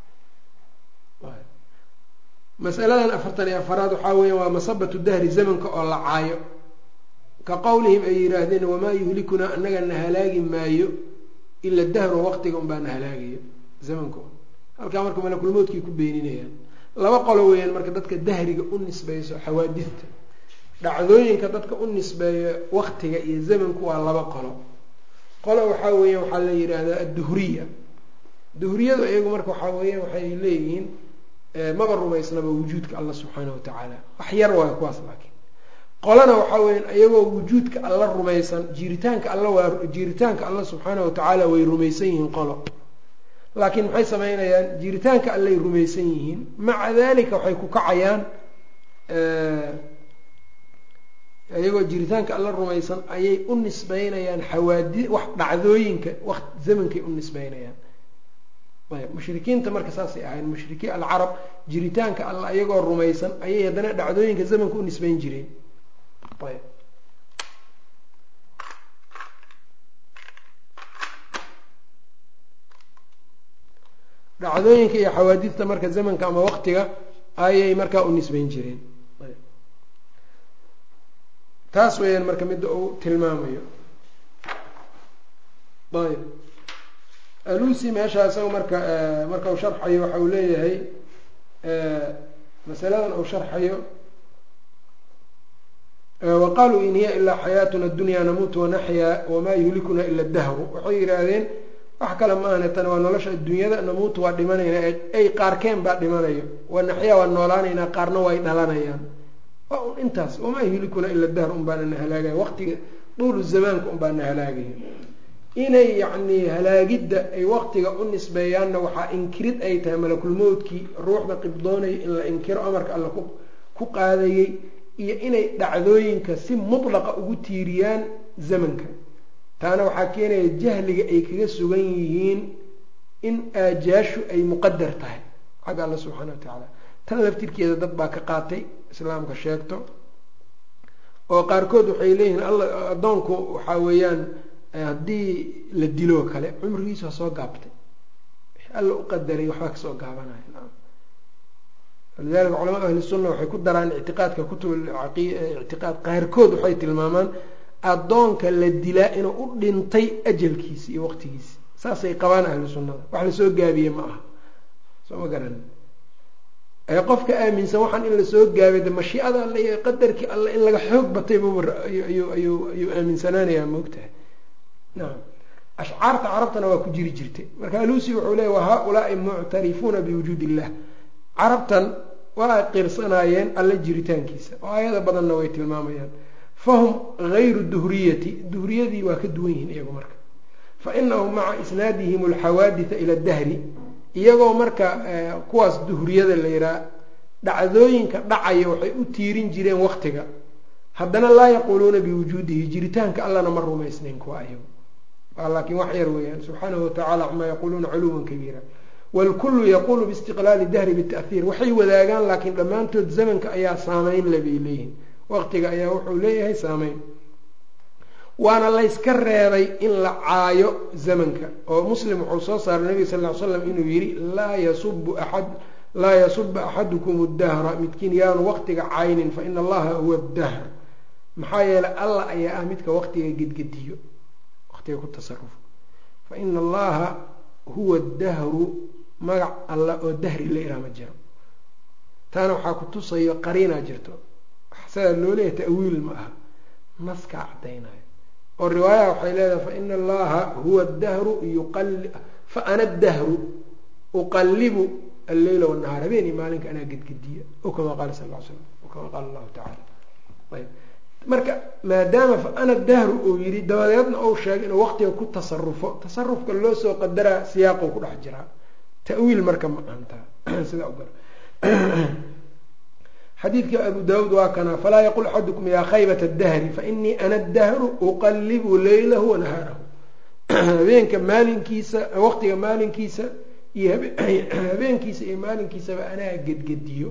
masaladan afartan iyo afaraad waxaa weya waa masabatu dahri zamanka oo la caayo. Ka qowlihim ay yidhaahdeen wamaa yuhlikunaa annaga na halaagi maayo ila dahro waqtiga un baa na halaagayo zamanka halkaa marka malakulmoodkii ku beeninayaan. Laba qolo weeyaan marka dadka dahriga u nisbeyso xawaadidta. Dhacdooyinka dadka u nisbeeyo waqtiga iyo zamanku waa laba qolo. Qolo waxaa weeyaan waxaa la yidhaahdaa adduhriya. Duhriyadu iyagu marka waxaa weeyaan waxay leeyihiin maba rumaysnaba wujuudka alla subxaana watacaala wax yar waayo kuwaas laakiin. Qolana waxaa weyaan iyagoo wujuudka alla rumaysan jiiritaanka alla waa jiiritaanka alla subxaana watacaala way rumaysan yihiin qolo. Laakiin maxay sameynayaan? Jiiritaanka allay rumaysan yihiin. Maca dalika waxay ku kacayaan iyagoo jiritaanka alla rumaysan ayay u nisbeynayaan xawaadi wax dhacdooyinka waqt zamankay u nisbeynayaan mushrikiinta marka saasay ahayn mushrikiin alcarab jiritaanka alla iyagoo rumaysan ayay haddana dhacdooyinka zamanka u nisbeyn jireen. Ayb. Dhacdooyinka iyo xawaadista marka zamanka ama waqtiga ayay markaa u nisbeyn jireen. Taas weeyaan marka midda uu tilmaamayo. Ayb alusi meeshaa isaga marka marka uu sharxayo waxa uu leeyahay masaladan uu sharxayo waqaaluu in hiya ilaa xayaatuna dunya namuutu wanaxyaa wamaa yuhlikuna ila dahru waxay yidhaahdeen wax kale ma ahne tan waa nolosha adduunyada namuutu waa dhimanayna ay qaarkeen baa dhimanayo. Wanaxyaa waa noolaanaynaa qaarna way dhalanayaan. Waa un intaas wamaa yuhlikuna ila dahr un baana na halaagaya waqtiga duulu zamaanka un baa na halaagaya inay yacnii halaagidda ay waqtiga u nisbeeyaanna waxaa inkirid ay tahay malakulmowdkii ruuxda qibdoonaya in la inkiro amarka alla ku qaadayey iyo inay dhacdooyinka si mutlaqa ugu tiiriyaan zamanka. Taana waxaa keenaya jahliga ay kaga sugan yihiin in aajaashu ay muqadar tahay. Xagga alla subxaana wa tacaala. Tan laftirkeeda dad baa ka qaatay islaamka sheegto. Oo qaarkood waxay leeyihiin alla addoonku waxaa weeyaan haddii la diloo kale cumrigiisu ha soo gaabtay. Alla u qadaray waxbaa ka soo gaabanaya walidalika culamada ahli sunna waxay ku daraan ictiqaadka kutub ictiqaad qaarkood waxay tilmaamaan addoonka la dilaa inuu u dhintay ajalkiisi iyo waqtigiisi saasay qabaan ahlu sunnada wax la soo gaabiye ma aha. Soo ma garan. Qofka aaminsan waxaan in la soo gaabay de mashiicada alle iyo qadarkii alle in laga xoog batay ayuu ayuu aaminsanaanayaa maogtahay nacam ashcaarta carabtana waa ku jiri jirtay marka alusi wuxuu leeyay wa haa-ulaai muctarifuuna biwujuud illah carabtan waa qirsanaayeen alle jiritaankiisa oo aayada badanna way tilmaamayaan fahum gayru duhriyati duhriyadii waa ka duwan yihiin iyagu marka fa inahum maca isnaadihim alxawaaditha ila dahri iyagoo marka kuwaas duhriyada la yihaha dhacdooyinka dhacaya waxay u tiirin jireen waqtiga haddana laa yaquuluuna biwujuudihi jiritaanka allana ma rumaysnayn kuwa ayagu laakiin wax yar weeyaan. Subxaanahu watacala camaa yaquuluuna culuwan kabiira. Wlkullu yaquulu biistiqlaali dahri bita'hiir waxay wadaagaan laakiin dhammaantood zamanka ayaa saameyn le bay leeyihiin waqtiga ayaa wuxuu leeyahay saameyn waana layska reebay in la caayo zamanka. Oo muslim wuxuu soo saaray nabiga sal ly slam inuu yihi laa yasubu aad laa yasuba axadukum dahra midkiin yaanu waqtiga caynin fa ina allaha huwa dahr maxaa yeelay allah ayaa ah midka waqtiga gedgediyo waqtiga ku tasarufo fa ina allaha huwa dahru magac alla oo dahri la iraa ma jiro. Taana waxaa ku tusayo qariinaa jirto. Sidaa loo leeyahay ta'wiil ma aha. Naskaa caddaynayo oo riwaayaha waxay leedahay fa ina allaha huwa dahru fa ana dahru uqallibu alleyla wanahaar habeeni maalinka anaa gedgediya. O kama qaala sal l slam o kama qaala allahu tacala ayb marka maadaama fa ana dahru uu yidhi dabadeedna uu sheegay inuu waqtiga ku tasarufo tasarufka loo soo qadaraa siyaaqou ku dhex jiraa. Ta'wiil marka ma ahantaa sidaa u gar xadiidka abu daawuud waa kana falaa yaqul axadukum yaa khaybata dahri fainii ana dahru uqallibu leylahu wanahaarahu habeenka maalinkiisa waqtiga maalinkiisa iyo habeenkiisa iyo maalinkiisaba anaa gedgediyo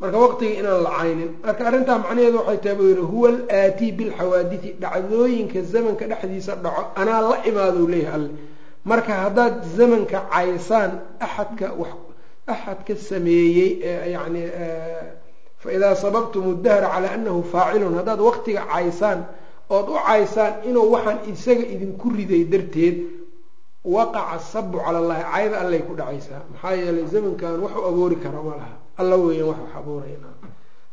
marka waqtiga inaan la caynin marka arrintaa macnaheedu waxay tahay buu yihi huwa alaatii bilxawaaditi dhacdooyinka zamanka dhexdiisa dhaco anaa la imaadou leeyahay alle. Marka haddaad zamanka caysaan axadka wax axadka sameeyey yani faidaa sababtum dahra calaa anahu faacilun haddaad waqtiga caysaan ood u caysaan inuu waxaan isaga idinku riday darteed waqaca sabu cala allahi cayda allay ku dhacaysaa maxaa yeelay zamankan waxu abuuri kara ma laha. Alla weeyaan wax wax abuuraya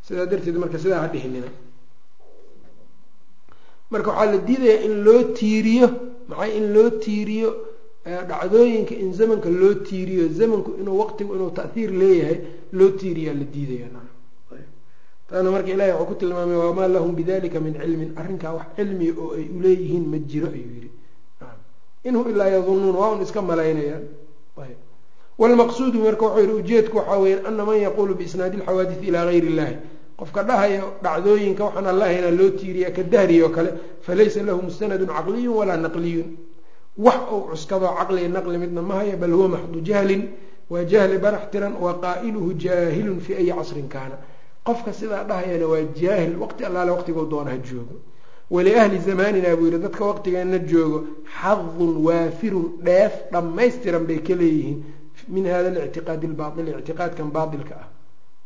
sidaa darteed marka sidaa ha dhihinina marka waxaa la diidayaa in loo tiiriyo maxay in loo tiiriyo dhacdooyinka in zamanka loo tiiriyo zamanku inuu waqtigu inuu ta'hiir leeyahay loo tiiriyaa la diidaya taana marka ilahi wuxuu ku tilmaamay wamaa lahum bidalika min cilmin. Arrinkaa wax cilmiya oo ay uleeyihiin ma jiro ayuu yihi in hum ilaa yadunuun waa un iska malaynayaan wlmaqsuudu marka wuxuu yihi ujeedku waxaa weya ana man yaquulu biisnaadi alxawaadisi ilaa gayri illahi qofka dhahayo dhacdooyinka waxaan allahayna loo tiiriya ka dahri kale falaysa lahu mustanadun caqliyun walaa naqliyun. Wax uu cuskado caqliga naqli midna ma haya bal huwa maxdu jahlin. Waa jahli barax tiran wa qaa'iluhu jaahilun fii ayi casrin kaana. Qofka sidaa dhahayana waa jaahil waqti allaale waqtiguu doonaha joogo waliahli zamanina buu yihi dadka waqtigeena joogo xadun waafirun dheef dhammaystiran bay ka leeyihiin min hada alictiqaadi albaaili ictiqaadkan baailka ah.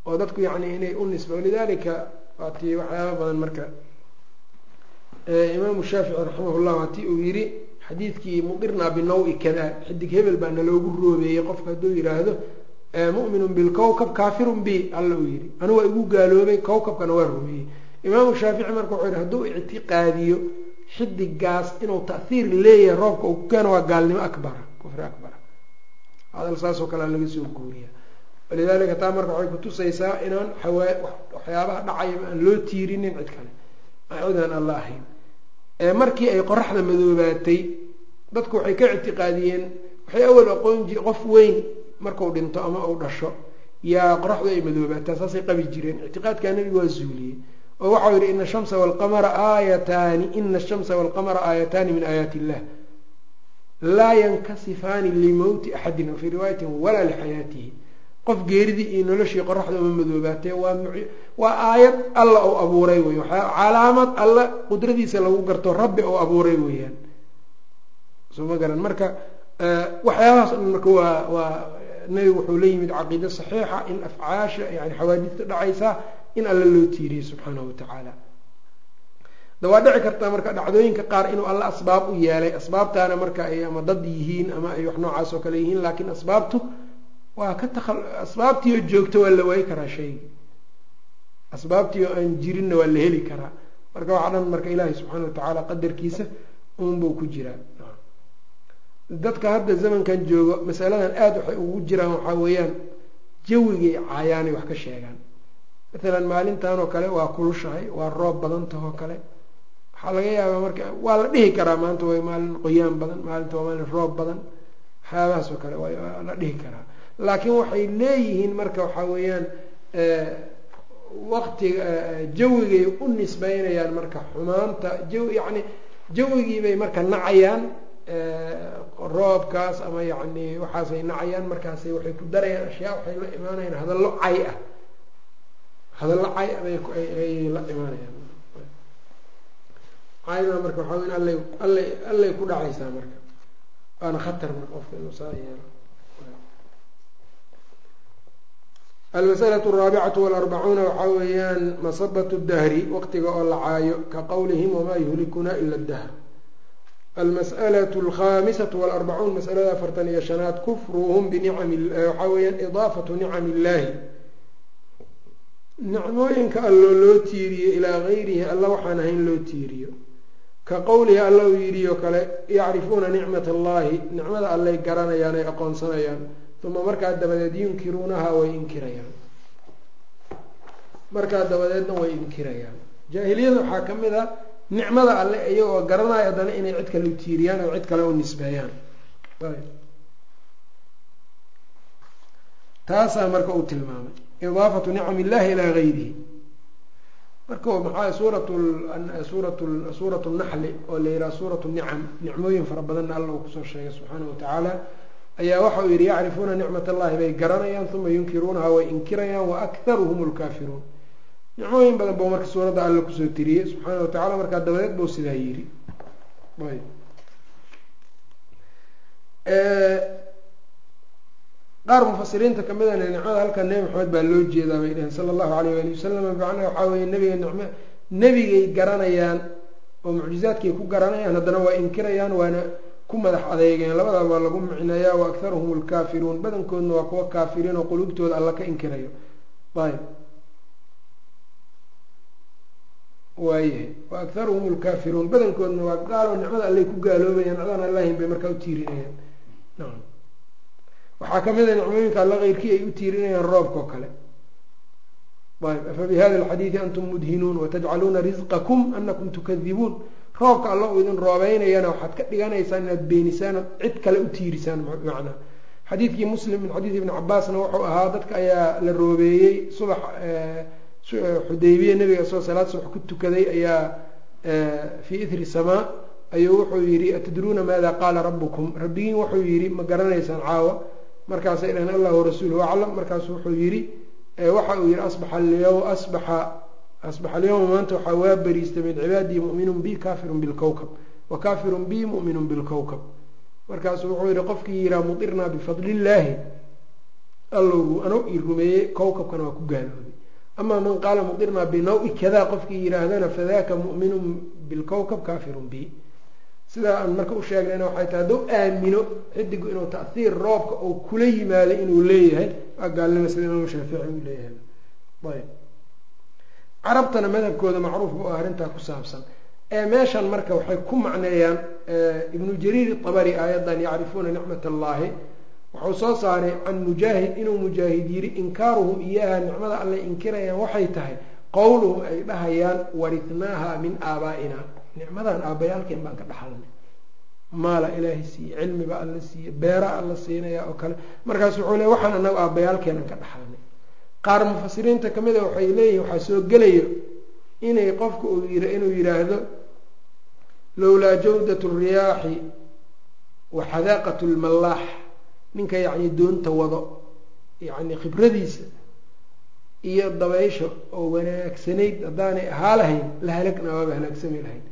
Oo dadku yani inay u nisba walidalika waatii waxyaaba badan marka. Imaamu shaafici raximah llah waatii uu yihi xadiidkii mudirnaa binawi kada xidig hebel baa naloogu roobeeyey qofka hadduu yihaahdo muminun bilkowkab kaafirun bi alla uu yihi anu waa igu gaaloobay kowkabkana waa rumeeyey imaamu shaafici marka wuxuu yihi hadduu ictiqaadiyo xidigaas inuu ta'hiir leeyahay roobka uu ku keeno waa gaalnimo akbara kufri akbara hadal saasoo kale laga soo guuriya walidaalika taa marka waxay kutusaysaa inaan waxyaabaha dhacayaba aan loo tiirinin cid kale. Cidaan alla ahayn. Markii ay qoraxda madoobaatay dadku waxay ka ictiqaadiyeen waxay awal aqoon ji qof weyn marku dhinto ama uu dhasho yaa qoraxdu ay madoobaataa saasay qabi jireen. Ictiqaadkaa nabiga waa zuuliyey oo waxau yihi ina ashamsa walqamara aayataani ina ashamsa walqamara aayataani min aayaati illah laa yankasifaani limowti axadin fii riwaayatin walaa lixayaatihi qof geeridii iyo noloshii qoraxda uma madoobaatee waa aayad alla ou abuuray wey calaamad alla qudradiisa lagu garto rabbi ou abuuray weeyaan. Soo ma garan. Marka waxyaabahaas marka waa waa nabigu wuxuu la yimid caqiide saxiixa in afcaasha yani xawaadista dhacaysa in alla loo tiiriyey subxaanahu watacaala da waa dhici kartaa marka dhacdooyinka qaar inuu alla asbaab u yeelay. Asbaabtaana marka ay ama dad yihiin ama ay wax noocaas oo kale yihiin laakiin asbaabtu waa ka taqa asbaabtiioo joogto waa la waayi karaa shayga asbaabtii oo aan jirinna waa la heli karaa. Marka waxaa dhan marka ilaahay subxaana watacaala qadarkiisa uunbuu ku jiraa. Dadka hadda zamankan joogo masaladan aada waxay ugu jiraan waxaa weeyaan jawigay caayaanay wax ka sheegaan maalan maalintan oo kale waa kulushahay waa roob badantahoo kale. Waxaa laga yaabaa marka waa la dhihi karaa maanta waa maalin qoyaan badan maalinta waa maalin roob badan waxyaabahaas oo kale waa la dhihi karaa. Laakiin waxay leeyihiin marka waxaa weeyaan waqtiga jawigay u nisbeynayaan marka xumaanta jaw yacni jawigiibay marka nacayaan roobkaas ama yacni waxaasay nacayaan markaasay waxay ku darayaan ashyaa waxay la imaanayaan hadallo cay ah hadallo cay ayay la imaanayaan. Cayda marka waxaa weya allay allay allay ku dhacaysaa marka. Waana khatar marka qofka inuu saa yeelo. Almasalatu araabicatu walarbacuuna waxaa weeyaan masabatu dahri waqtiga oo la caayo ka qowlihim wamaa yuhlikunaa ila dahr almas'alatu alkhamisatu walarbacuun masalada afartan iyo shanaad kufruhum binicami waxaa weeyaan idaafatu nicami illaahi nicmooyinka alloo loo tiiriyo ilaa gayrihi alla waxaan ahayn loo tiiriyo. Ka qowlihi alla uu yidhi oo kale yacrifuuna nicmat allahi nicmada allay garanayaan ay aqoonsanayaan. Uma markaa dabadeed yunkiruunaha way inkirayaan. Markaa dabadeedna way inkirayaan. Jaahiliyada waxaa ka mid a nicmada alle iyagoo garanaya haddana inay cid kale u tiiriyaan oo cid kale u nisbeeyaan. Taasaa marka uu tilmaamay idaafatu nicam illahi ilaa gayrihi marka maxaa suurat suurat suurat naxli oo la yidhaha suurat nicam nicmooyin fara badanna alla uu ku soo sheegay subxaana wa tacaala ayaa waxa uu yihi yacrifuuna nicmat allahi bay garanayaan uma yunkiruunaha way inkirayaan wa akharuhum lkaafiruun nicmooyin badan buu marka suuradda alle ku soo tiriyey subxaana wa tacala markaa dabadeed buu sidaa yidhi qaar mufasiriinta ka mid ana nicmada halkan nebi maxamed baa loo jeedaa bay dhaheen sala allahu alayh waali wasalam macnaha waxaa weeye nabiga nicmo nebigay garanayaan oo mucjizaadkay ku garanayaan haddana waa inkirayaan waana ku madax adeegeen. Labada waa lagu micneeyaa wa akharuhum lkaafiruun badankoodna waa kuwa kaafiriin oo quluubtooda alla ka inkirayo. Ayb waayahay wa akharuhum lkaafiruun badankoodna waa gaaloo nicmada allay ku gaaloobayaan cidaan allahin bay markaa u tiirinayaan waxaa ka mid a nicmooyinka alla keyrkii ay u tiirinayaan roobka oo kale ayb hada alxadiidi antum mudhinuun watajcaluuna risqakum anakum tukadibuun. Roobka alla uu idin roobeynayana waxaad ka dhiganaysaan inaad beenisaan ood cid kale u tiirisaan macnaa xadiidkii muslim min xadiidi ibni cabaasna wuxuu ahaa dadka ayaa la roobeeyey subax xudaybiya nabiga soo salaad subax ku tukaday ayaa fii ithri samaa. Ayuu wuxuu yidhi atadruuna maada qaala rabukum rabbigiin wuxuu yidhi ma garanaysaan caawa markaasay dhaheen allah warasuuluhu aclam. Markaasu wuxuu yidhi waxa uu asbaxa alyaw asbaxa alyawma maanta waxaa waa beriistay min cibaadii mu'minun bi kafirun bilkowkab wa kafirun bi mu'minun bilkowkab markaasu wuxuu yihi qofkii yihaa mudirnaa bifadli illaahi allow anuu ii rumeeyey kowkabkana waa ku gaaloobay amaa man qaala mudirnaa binaw-i kadaa qofkii yihaahdana fadaka mu'minun bilkowkab kafirun bi sidaa aan marka u sheegnayna waxay tahay hadduu aamino xidigu inuu ta'hiir roobka oo kula yimaado inuu leeyahay waa gaalnima sida imaam shaafici uu leeyahay. Ayb carabtana madhabkooda macruuf bu ah arrintaa ku saabsan. Ee meeshan marka waxay ku macneeyaan ibnu jariir abari aayadan yacrifuuna nicmat allahi wuxuu soo saaray can mujaahid inuu mujaahid yidhi inkaaruhum iyaha nicmada allay inkirayaan waxay tahay qowluhum ay dhahayaan warithnaaha min aabaa'ina nicmadan aabbayaalkeen baan ka dhaxalnay. Maala ilaahay siiye cilmiba alla siiye beera alla siinaya oo kale. Markaas wuxuu le waxaan anagu aabbayaalkeenan ka dhaxalnay. Qaar mufasiriinta ka mid a waxay leeyihiin waxaa soo gelayo inay qofka inuu yidhaahdo lowlaa jawdat riyaaxi wa xadaaqat lmallaax ninka yacni doonta wado yacni khibradiisa iyo dabaysha oo wanaagsanayd haddaanay ahaa lahayn la halagna waaba halaagsami lahayn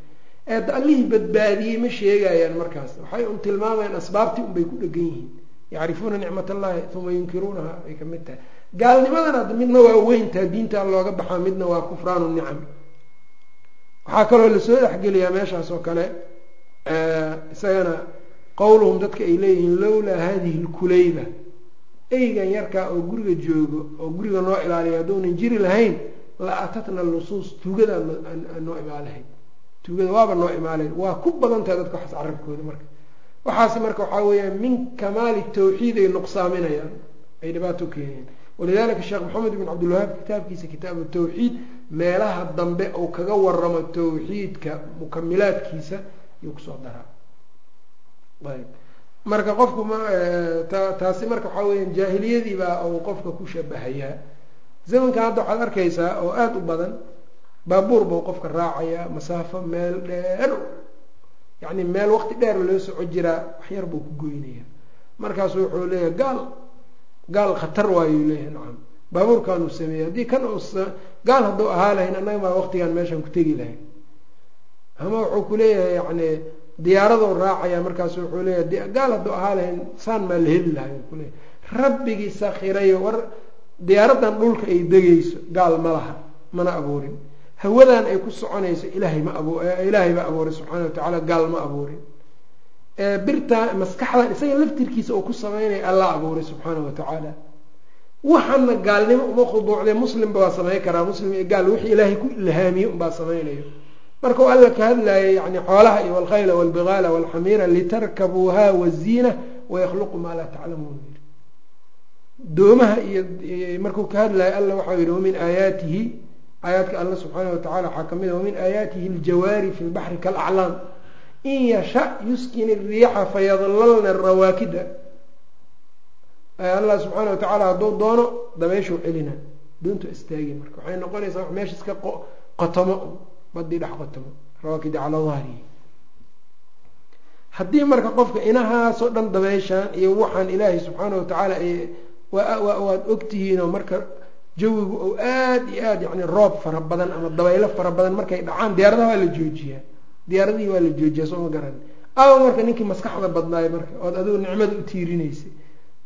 ee allihii badbaadiyey ma sheegayaan markaas. Waxay un tilmaamayaan asbaabtii unbay ku dhegan yihiin. Yacrifuuna nicmat allahi uma yunkiruunaha ay ka mid tahay. Gaalnimadan hadda midna waa weyntaa diintaa looga baxaa midna waa kufraanu nicam. Waxaa kaloo la soo dhexgeliyaa meeshaas oo kale isagana qowluhum dadka ay leeyihiin lowlaa hadihi lkulayba eygan yarkaa oo guriga joogo oo guriga noo ilaaliya hadduunan jiri lahayn la atatna lusuus tuugadaa noo imaan lahayd tuugada waaba noo imaalayn waa ku badan tahay dadka waxaas carabkooda marka. Waxaas marka waxaa weeyaan min kamaali tawxiid ay nuqsaaminayaan ay dhibaato keenayaan walidalika sheekh maxamed ibn cabdilwahaab kitaabkiisa kitaabu tawxiid meelaha dambe uu kaga waramo tawxiidka mukamilaadkiisa yuu ku soo daraa. Ayb marka qofku taasi marka waxaa weyaan jaahiliyadii baa uu qofka ku shabahayaa. Zamankan hadda waxaad arkaysaa oo aada u badan baabuur buu qofka raacayaa masaafo meel dheer. Yacni meel waqti dheer loo soco jiraa waxyar buu ku goynaya markaasu wuxuu leeyahay gaal gaal khatar waayuu leeyahay nacam. Baabuurkaanuu sameeyey. Haddii kan gaal hadduu ahaa lahayn annaga maa waqtigaan meeshaan ku tegi lahayn. Ama wuxuu ku leeyahay yacni diyaaradou raacaya markaasu wuxuu leeyahay gaal hadduu ahaa lahayn saan maa la heli lahay kuleeyahy rabbigii sakhirayo war diyaaradan dhulka ay degayso gaal ma laha mana abuurin hawadan ay ku soconayso ilaahay ma abu ilaahay baa abuuray subxaana wa tacaala gaal ma abuurin. Birta maskaxdan isaga laftirkiisa uu ku sameynaya allah abuuray subxaana wa tacaala waxaana gaalnimo uma khuduucday muslimba waa sameyn karaa muslim gaal wixii ilaahay ku ilhaamiye unbaa sameynayo marka u alla ka hadlaayay yani xoolaha iyo walkhayla walbigaala walxamiira litarkabuuha waziina wayakhluqu maa laa taclamuun doomaha iyo markuu ka hadlayo alla waxau yihi wamin aayaatihi aayaadka alla subxaana wa tacala waxaa ka mid a wamin aayaatihi aljawaari fi lbaxri kalaclaam in yasha yuskin iriixa fayadlalna rawaakida allah subxaana wa tacaala hadduu doono dabeeshuu celina. Doontu istaagi marka. Waxay noqonaysaa wax meesha iska qotomo badii dhex qotomo rawaakida calaa dahrihi haddii marka qofka inahaasoo dhan dabeyshaan iyo waxaan ilaahay subxaana wa tacaala waad ogtihiinoo marka jawigu ou aada iyo aada yani roob fara badan ama dabaylo fara badan markay dhacaan diyaaradaha waa la joojiyaa. Diyaaradihii waa la joojiyaa soo ma garan awa marka ninkii maskaxda badnaay marka ood adigu nicmada u tiirinaysay.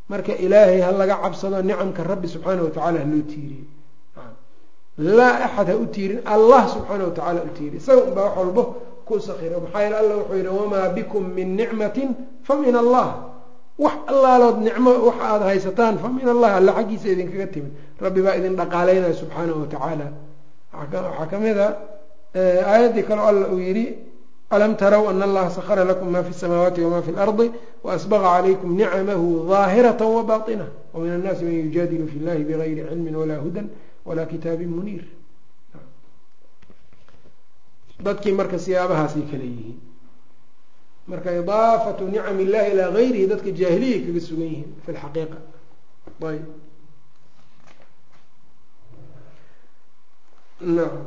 Marka ilaahay ha laga cabsado nicamka rabbi subxaana watacaala ha loo tiiriyo laa axad ha u tiirin allah subxaana watacaala u tiiri isaga unbaa wax walbo ku sakiro maxaa yeele alla wuxuu yihi wamaa bikum min nicmatin fa min allah. Wax allaalood nicmo wax aada haysataan fa min allah alla xaggiisa idinkaga timid rabbi baa idin dhaqaaleynaya subxaanahu watacaala waxaa ka mid a aayaddii kaleo alla uu yihi alam taraw ana allaha sakara lakum ma fi samaawaati wama fi lardi waasbaqa calaykum nicamahu daahirata wabaطinah wamin annaasi man yujaadilu fi llahi bigayri cilmin walaa hudan walaa kitaabin muniir. Dadkii marka siyaabahaasay kale yihiin. Marka idaafatu nicam illahi ilaa gayrihi dadka jaahiliyay kaga sugan yihiin fi lxaqiiqa ayb nacam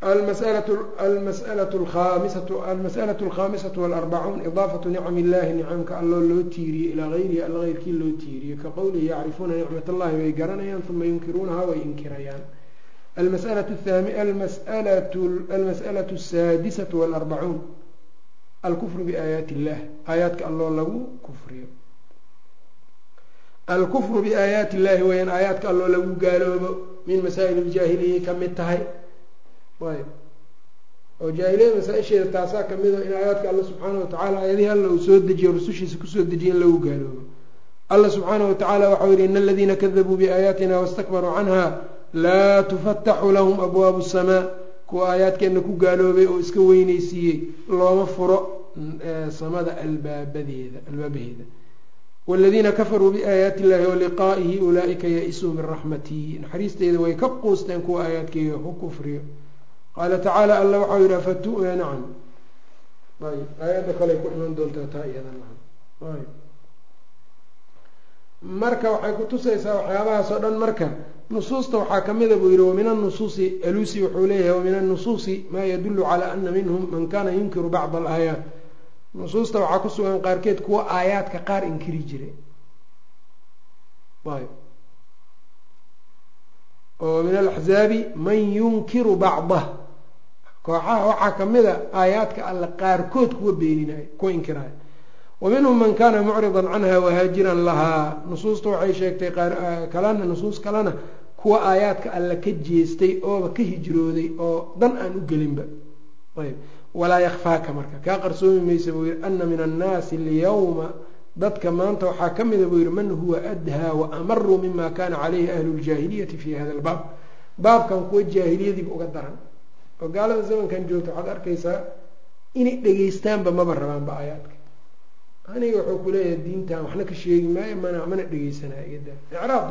almas'alatu alkhamisatu almas'alatu alkhamisatu walarbacuun idaafatu nicam illahi nicamka alloo loo tiiriyey ilaa gayrihi alla geyrkii loo tiiriyey ka qowlihi yacrifuuna nicmat allahi way garanayaan uma yunkiruunaha way inkirayaan almas'alatu asaadisatu walarbacuun alkufru biaayaati illah aayaadka alloo lagu kufriyo alkufru biaayaati illahi weyaan aayaadka alloo lagu gaaloobo min masaa'il iljaahiliyay ka mid tahay ayb oo jaahiliyada masaa-isheeda taasaa ka mid o in aayaadka alla subxaana watacaala aayadihii alla uu soo dejiyo rusushiisa ku soo dejiye in lagu gaaloobo alla subxaana watacaala waxau yihi in aladiina kadabuu biaayaatina wastakbaruu canha laa tufataxu lahum abwaabu samaa kuwa aayaadkeena ku gaaloobay oo iska weyneysiiyey looma furo samada albaabadeeda albaabaheeda wladiina kafaruu biaayaati illahi waliqaa'ihi ulaaika ya-isuu min raxmatii naxariisteyda way ka quusteen kuwa aayaadkeyga ku kufriyo qaala tacaala alla waxau yihi afatu nacam ayb aayadda kale ku iman doontaa taa iyada nacam ayb marka waxay kutusaysaa waxyaabahaas oo dhan marka nusuusta waxaa kamida buu yihi wamin anusuusi alusi wuxuu leeyahay wamin annusuusi maa yadulu calaa ana minhum man kana yunkiru bacd alaayaat nusuusta waxaa ku sugan qaarkeed kuwa aayaadka qaar inkiri jiray ayb oo min alaxzaabi man yunkiru bacdah kooxaha waxaa kamida aayaadka alle qaarkood kuwa beeninayo kuwa inkirayo wa minhum man kana mucridan canha wahaajiran lahaa nusuusta waxay sheegtay kalena nusuus kalena kuwa aayaadka alle ka jeestay ooba ka hijrooday oo dan aan u gelinba. Ayb walaa yakfaaka marka. Kaa qarsoomi maysa buu yihi ana min annaasi alyawma. Dadka maanta waxaa ka mida buu yihi man huwa adhaa wa amaru mima kana calayhi ahlu ljaahiliyati fi hada albaab. Baabkan kuwa jaahiliyadiiba uga daran. Oo gaalada zamankan joogta waxaad arkaysaa inay dhegeystaanba maba rabaanba aayaadka. Aniga wuxuu kuleeyahay diintan waxna ka sheegi maayo mana mana dhegeysanaya iyada icraab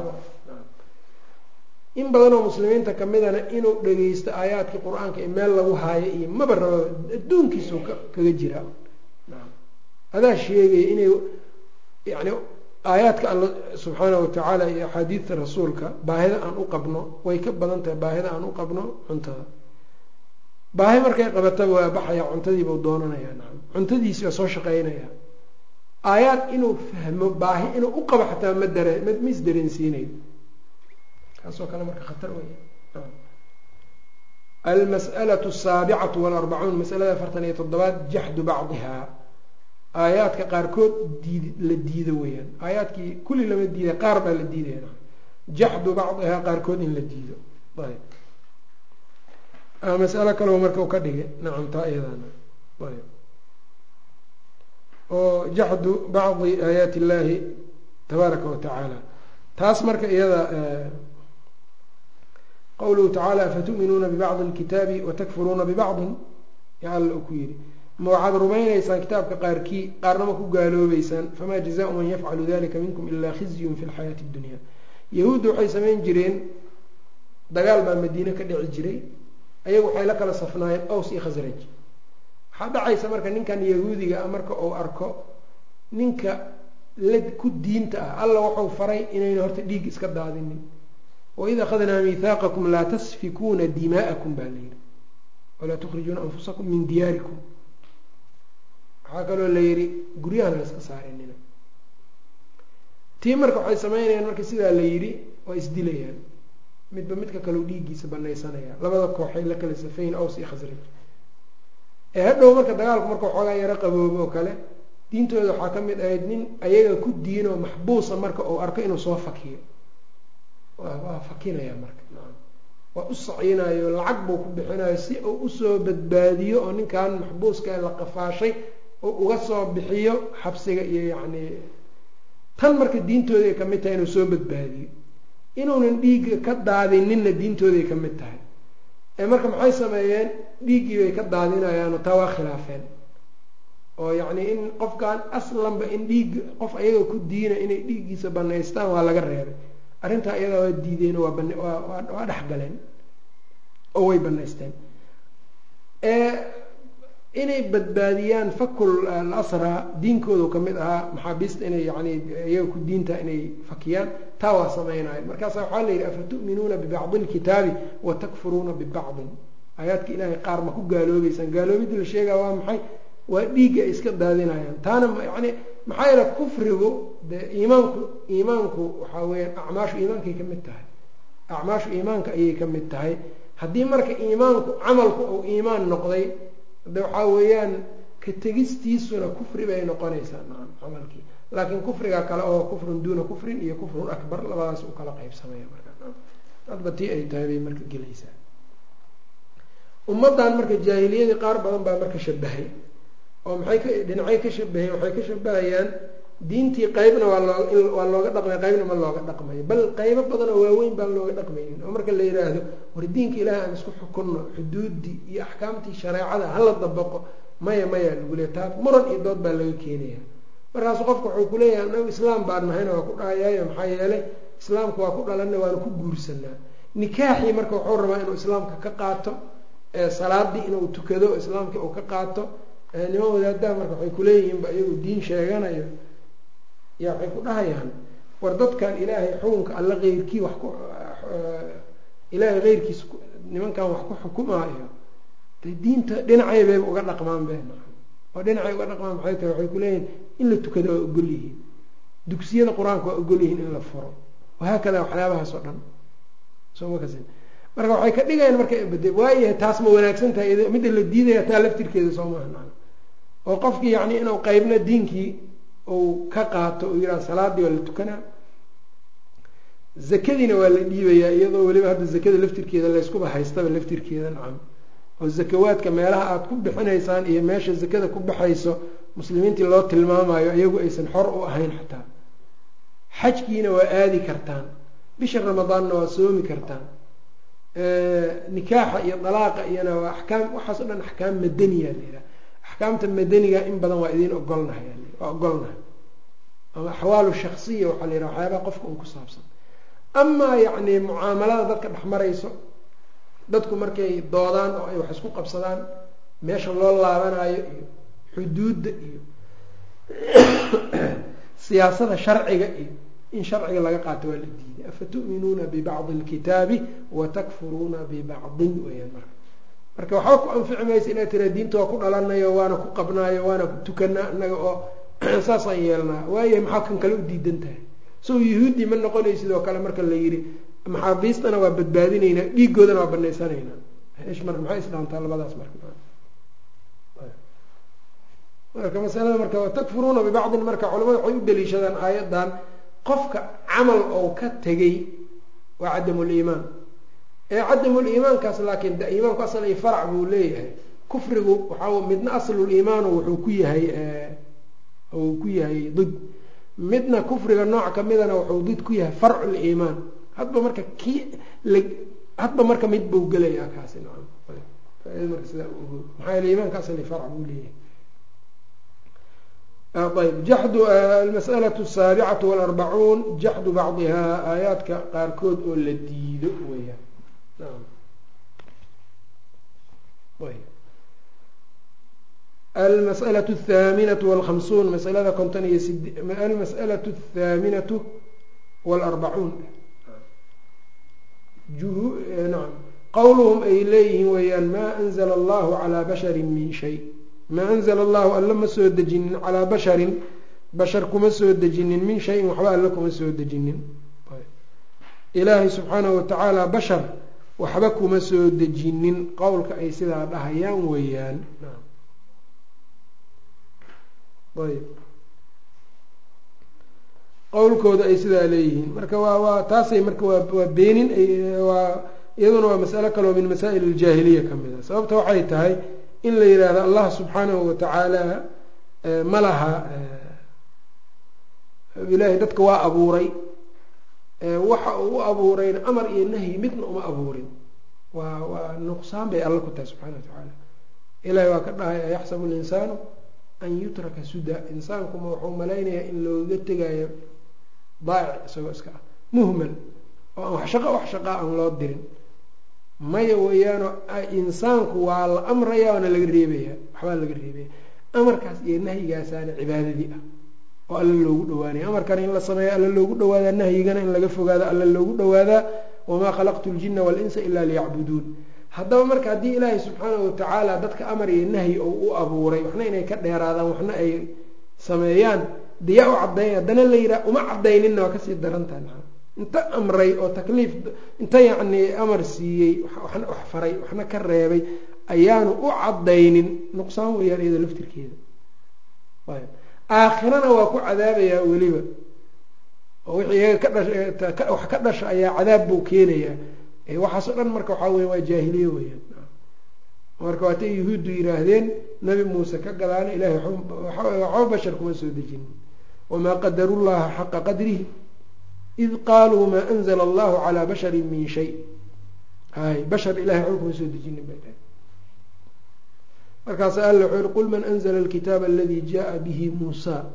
in badan oo muslimiinta kamidana inuu dhageysto aayaadkii qur'aanka ee meel lagu haayo iyo maba raba adduunkiisu kaga jiraa adaa sheegaya inay yani aayaadka alla subxaana watacaala iyo axaadiidta rasuulka baahida aan u qabno way ka badan tahay baahida aan u qabno cuntada. Baahi markay qabataba waa baxaya cuntadiibau doonanaya nacam cuntadiisi waa soo shaqeynaya aayaad inuu fahmo baahi inuu u qabo xataa ma dare ma dareensiinayo kaasoo kale marka khatar wey almas'alatu asaabicatu walarbacuun masalada afartan iyo toddobaad jaxdu bacdihaa aayaadka qaarkood diid la diido weeyaan. Aayaadkii kulli lama diida qaar baa la diidaya jaxdu bacdihaa qaarkood in la diido. Ayb. Masalo kaleo marka u ka dhigay. Nacam taa iyadana oo jaxdu bacdi aayaati illaahi tabaaraka wa taas marka iyada qawluhu tacaala afatu'minuuna bibacdi alkitaabi watakfuruuna bibacdin ya alla u ku yidhi ma waxaad rumaynaysaan kitaabka qaarkii qaarnama ku gaaloobeysaan famaa jazaau man yafcalu dalika minkum ilaa khizyun fi lxayaati اddunya yahuudda waxay samayn jireen dagaal baa madiine ka dhici jiray ayagu waxay la kala safnaayeen ows iyo khasraj waxaa dhacaysa marka ninkan yahuudiga ah marka uu arko ninka la ku diinta ah alla wuxuu faray inayna horta dhiig iska daadinin waid akhadnaa mihaaqakum laa tasfikuuna dimaa'akum baa la yihi walaa tukhrijuuna anfusakum min diyaarikum waxaa kaloo la yihi guryahan la iska saarinina tii marka waxay sameynayaan marka sidaa la yidhi waa isdilayaan midba midka kaleu dhiiggiisa banaysanaya labada kooxay la kala safayn aws iyo khasraj ee hadhow marka dagaalku marka waxoogaa yaro qaboobo oo kale diintooda waxaa ka mid ahayd nin ayaga ku diinoo maxbuusa marka uu arko inuu soo fakiyo waa fakinaya marka. Waa u sacyinayo lacag buu ku bixinayo si uu u soo badbaadiyo oo ninkan maxbuuska la qafaashay oo uga soo bixiyo xabsiga iyo yacni tan marka diintooda ay ka mid tahay inuu soo badbaadiyo. Inuunan dhiigga ka daadininna diintooday ka mid tahay. Marka maxay sameeyeen? Dhiiggii bay ka daadinayaanoo taa waa khilaafeen. Oo yacni in qofkan aslanba in dhiig qof ayaga ku diina inay dhiiggiisa banaystaan waa laga reebay arrintaa iyadaa waa diideen waa waa dhexgaleen oo way banaysteen inay badbaadiyaan fakul alasraa diinkoodu ka mid ahaa maxaabiista inay yani iyaga ku diinta inay fakiyaan taa waa samaynayan markaasa waxaa la yidhi afatu'minuuna bibacdi lkitaabi wa takfuruuna bibacdin aayaadka ilaahay qaar ma ku gaaloobeysaan. Gaaloobidda la sheegaa waa maxay? Waa dhiigga ay iska daadinayaan. Taana yani maxaa yeele kufrigu de iimaanku iimaanku waxaa weyaan acmaashu iimaankay ka mid tahay. Acmaashu iimaanka ayay ka mid tahay. Haddii marka iimaanku camalku uu iimaan noqday de waxaa weeyaan ka tegistiisuna kufri bay noqonaysaa nacam camalkii. Laakiin kufriga kale oo kufrun duuna kufrin iyo kufrun akbar labadaas u kala qaybsamaya marka hadba tii ay tahay bay marka gelaysaa. Ummaddan marka jaahiliyadii qaar badan baa marka shabahay oo maxay ka dhinacay ka shabaheen waxay ka shabahayaan diintii qeybna waa loo waa looga dhaqmay qeybna ma looga dhaqmayo bal qeybo badan oo waaweyn baan looga dhaqmaynin oo marka la yidhaahdo war diinka ilaahay aan isku xukunno xuduuddii iyo axkaamtii shareecada hala dabaqo maya maya lagu leey taa muran iyo dood baa laga keenaya markaasu qofka wuxuu kuleeyahay anagu islaam baan nahayna waa ku dhahayaayo maxaa yeelay islaamku waa ku dhalanna waana ku guursanaa nikaaxii marka wuxuu rabaa inuu islaamka ka qaato salaadii inuu tukado islaamkii uu ka qaato niman wadaadaha marka waxay kuleeyihiinba iyagu diin sheeganayo ya waxay ku dhahayaan war dadkan ilaahay xukunka alla keyrkii wax ku ilaahay keyrkiis nimankan wax ku xukumaayo diinta dhinacay bayba uga dhaqmaan be oo dhinacay uga dhaqmaan maxay tahay? Waxay kuleeyihin in la tukado waa ogol yihiin. Dugsiyada qur'aanka waa ogol yihiin in la furo. Wahaakada waxyaabahaas oo dhan. Soo ma kasin. Marka waxay ka dhigayaan marka bade waayahay taas ma wanaagsan tahay midda la diidaya taa laftirkeeda soo maaha oo qofkii yacni inuu qeybna diinkii uu ka qaato uu yidhaha salaadii waa la tukanaa zakadiina waa la dhiibayaa iyadoo weliba hadda zakada laftirkeeda layskuba haystaba laftirkeeda nacam. oo zakawaadka meelaha aada ku bixinaysaan iyo meesha zakada ku baxayso muslimiintii loo tilmaamayo iyagu aysan xor u ahayn xataa. Xajkiina waa aadi kartaan bisha ramadaanna waa soomi kartaan. Nikaaxa iyo dalaaqa iyona waa axkaam waxaas o dhan axkaam madaniya la yidhaha axkaamta madaniga in badan waa idiin ogolnahay waa ogolnahay. Ama axwaalu shaksiya waxaa la yidhaha waxyaabaha qofka un ku saabsan. Amaa yacni mucaamalada dadka dhex marayso dadku markay doodaan oo ay wax isku qabsadaan meesha loo laabanayo iyo xuduudda iyo siyaasada sharciga iyo in sharciga laga qaato waa la diiday. Afatu'minuuna bibacdi alkitaabi watakfuruuna bibacdin weyaan marka marka waxba ku anfici maysa inaad tiraa diinta waa ku dhalanayo waana ku qabnaayo waana tukanaa inaga oo saasaan yeelnaa. Waayahay maxaa kan kale u diidan tahay so yahuudi ma noqonay sidoo kale marka la yidhi maxaabiistana waa badbaadinaynaa dhiigoodana waa banaysanaynaa ish marka maxay isdhaantaa labadaas marka? Marka masalada marka watakfuruuna bibacdin marka culamada waxay u daliishadaan aayadan qofka camal ou ka tegay waa cadamuliimaan ee cadamuliimaankaas laakiin de iimaanku asal farac buu leeyahay. Kufrigu waxaa midna asluliimaanu wuxuu ku yahay uu ku yahay did. Midna kufriga nooc kamidana wuxuu did ku yahay farculiimaan hadba marka kii hadba marka mid buu gelayaa kaasi nacam. Marka sidaa maxaa yeele iimaanka asal iyo farac buu leeyahay. Ayb jaxdu almas'alatu asaabicatu walarbacuun. Jaxdu bacdihaa aayaadka qaarkood oo la diido weyaan naam ayb almas'alatu athaaminatu walkhamsuun masalada konton iyo sid almas'alatu athaaminatu waalarbacuun nacam qowluhum ay leeyihiin weeyaan maa anzla allahu calaa bashari min shay maa anzla allahu alla ma soo dejinin calaa basharin bashar kuma soo dejinin min shayin waxba alla kuma soo dejinin ilaahay subxaanahu watacaala bashar waxba kuma soo dejinin. Qowlka ay sidaa dhahayaan weeyaan. Ayb. Qowlkooda ay sidaa leeyihiin. Marka waa waa taasay marka waa waa beenin waa iyaduna waa masalo kaleo min masaa'il aljaahiliya ka mid a sababta waxay tahay in la yidhaahdo allah subxaanahu watacaala ma laha ilaahay dadka waa abuuray waxa uu u abuurayna amar iyo nahyi midna uma abuurin. Waa waa nuqsaan bay alla ku tahay subxana wa tacaala. Ilahay waa ka dhahay ayaxsabu linsaanu an yutraka suda. Insaankuma wuxuu malaynayaa in looga tegayo daa'ic isagoo iska ah. Muhmal oo aan wax shaqa wax shaqaa aan loo dirin. Maya weeyaano insaanku waa la amraya waana laga reebaya waxbaa laga reebaya amarkaas iyo nahyigaasaana cibaadadii ah oo alla loogu dhawaanaya amarkana in la sameeya alla loogu dhawaadaa nahyigana in laga fogaada alla loogu dhawaadaa wamaa khalaqtu ljina walinsa ilaa liyacbuduun haddaba marka haddii ilaahay subxaanahu watacaala dadka amar iyo nahyi oo u abuuray waxna inay ka dheeraadaan waxna ay sameeyaan diyaa u cadayn haddana la yidhaha uma cadayninna waa ka sii darantaha maa inta amray oo takliif inta yacni amar siiyey waxna wax faray waxna ka reebay ayaanu u cadaynin nuqsaan weeyaan iyada laftirkeeda aakhirana waa ku cadaabayaa weliba. Oo wixii iyaga ka dhasha wax ka dhasha ayaa cadaab buu keenayaa. Waxaasoo dhan marka waxaa weya waa jaahiliye weyaan marka waatay yuhuuddu yidhaahdeen nabi muuse ka gadaana ilahay waxba bashar kuma soo dejinin wamaa qadaru llaha xaqa qadrihi id qaaluu maa anzla allahu calaa basharin min shay. Hay bashar ilahay waxba kuma soo dejinin bay dhahay markaasa alla wuxuu yihi qul man anzla alkitaaba aladii jaءa bihi muusa.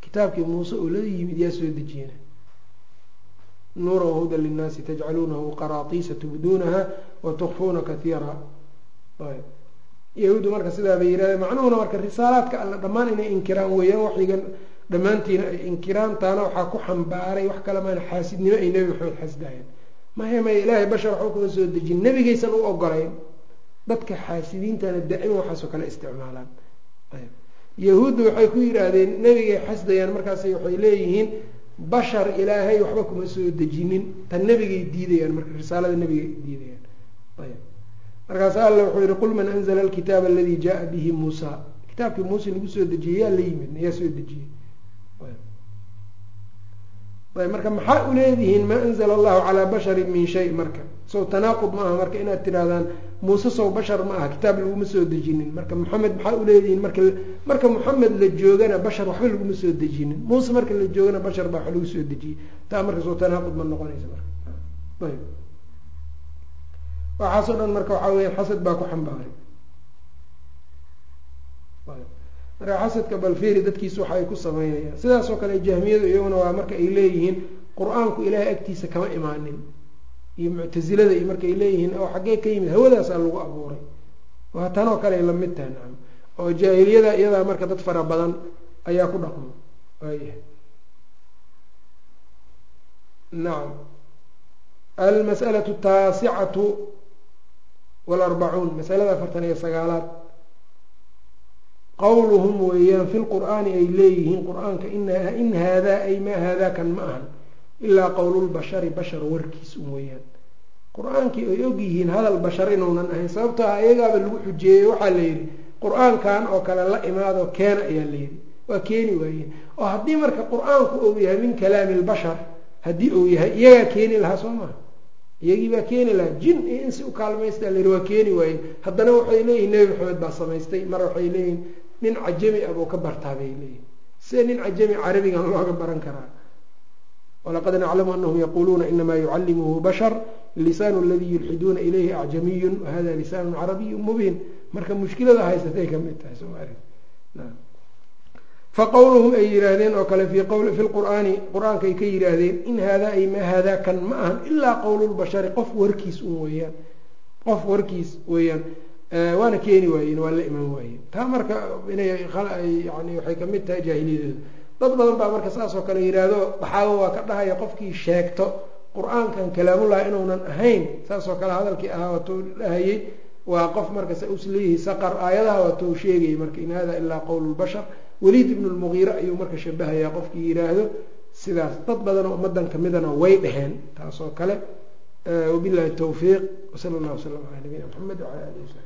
Kitaabkii muuse oo la yimid yaa soo dejiyena nuura wahuda linnaasi tajcaluunahu qaraatiisa tubduunaha watukfuuna kaiira yahuuddu marka sidaa bay yidhahdeen macnuhuna marka risaalaadka alla dhammaan inay inkiraan weeyaan waxyigan dhammaantiina ay inkiraan taana waxaa ku xambaaray wax kale maana xaasidnimo ay nebi maxamed xasdayeen maya maya ilaahay bashar waxba kuma soo dejin nebigaysan u ogolayn dadka xaasidiintana daa'iman waxaasoo kale isticmaalaan. Yahuudda waxay ku yidhaahdeen nebigay xasdayaan markaas waxay leeyihiin bashar ilaahay waxba kuma soo dejinin. Tan nebigay diidayaan marka risaalada nebigay diidayaan. Ayb. Markaas alla wuxuu yihi qul man anzla alkitaaba aladii jaءa bihi muusa. Kitaabkii muuse lagu soo dejiyey yaa la yimid yaa soo dejiyey. Ayb. Marka maxaa uleedihiin maa anzla allahu calaa basharin min shay? Marka sow tanaaqud ma aha marka inaad tirahdaan muuse sow bashar ma aha kitaab laguma soo dejinin. Marka maxamed maxaa uleedihiin marka marka moxamed la joogana bashar waxba laguma soo dejinin. Muuse marka la joogana bashar baa wax lagu soo dejiyey taa marka sow tanaaqud ma noqonaysa marka. Ayb waxaasoo dhan marka waxaa weya xasad baa ku xambaaray. Marka xasadka balfiri dadkiisa waxa ay ku sameynayaan sidaasoo kale jahmiyadu iyaguna waa marka ay leeyihiin qur'aanku ilaahay agtiisa kama imaanin iyo muctasilada iyo markaay leeyihiin oo xaggee ka yimid hawadaasaa lagu abuuray. Waa tanoo kale la mid tahay nacam oo jaahiliyada iyadaa marka dad fara badan ayaa ku dhaqmo waayahay nacam almas'alatu taasicatu walarbacuun masalada afartan iyo sagaalaad. Qowluhum weeyaan fi lqur'aani ay leeyihiin qur'aanka in haadaa ay maa haadaa kan ma ahan ilaa qowlulbashari bashar warkiis un weeyaan. Qur'aankii ay ogyihiin hadal bashar inuunan ahayn sababtoo ah iyagaaba lagu xujeeyey waxaa la yidhi qur'aankan oo kale la imaado keena ayaa la yidhi. Waa keeni waayeen oo haddii marka qur'aanku uu yahay min kalaami lbashar haddii uu yahay iyagaa keeni lahaa soo maha iyagii baa keeni lahaa. Jin iyo insi u kaalmaysta la yidhi waa keeni waayeen haddana waxay leeyihiin nebi maxamed baa samaystay. Mar waxay leeyihiin nin cajami ah buu ka bartaa bay leeyihiin sida nin cajami carabigan looga baran karaa walaqad naclamu anahum yaquuluuna inamaa yucallimuhu bashar lisaanu aladii yulxiduuna ilayhi acjamiyun wahada lisaanu carabiyu mubiin marka mushkilada haysatay ka mid tahay soo ari faqowluhum ay yihaahdeen oo kale fi lqur'aani qur'aankaay ka yihaahdeen in haadaa ay maa haadaa kan ma ahan ilaa qowlulbashari qof warkiis un weeyaan qof warkiis weeyaan waana keeni waayeen waa la imaan waayeen taa marka inay yani waxay ka mid tahay jaahiliyadooda dad badan baa marka saas oo kale yidhaahdo daxaabo waa ka dhahaya qofkii sheegto qur'aankan kalaamullahi inuunan ahayn. Saas oo kale hadalkii ahaa waatou dhahayey waa qof marka usleeyihi saqar aayadaha waatou sheegayay marka in hada ilaa qowlulbashar waliid ibnu lmugiire ayuu marka shabahayaa qofkii yidhaahdo sidaas dad badanoo ummadan kamidana way dheheen taas oo kale wabillahi tawfiiq wsala allah wslam calaa nabiyina mxamed wcala alihi wasabi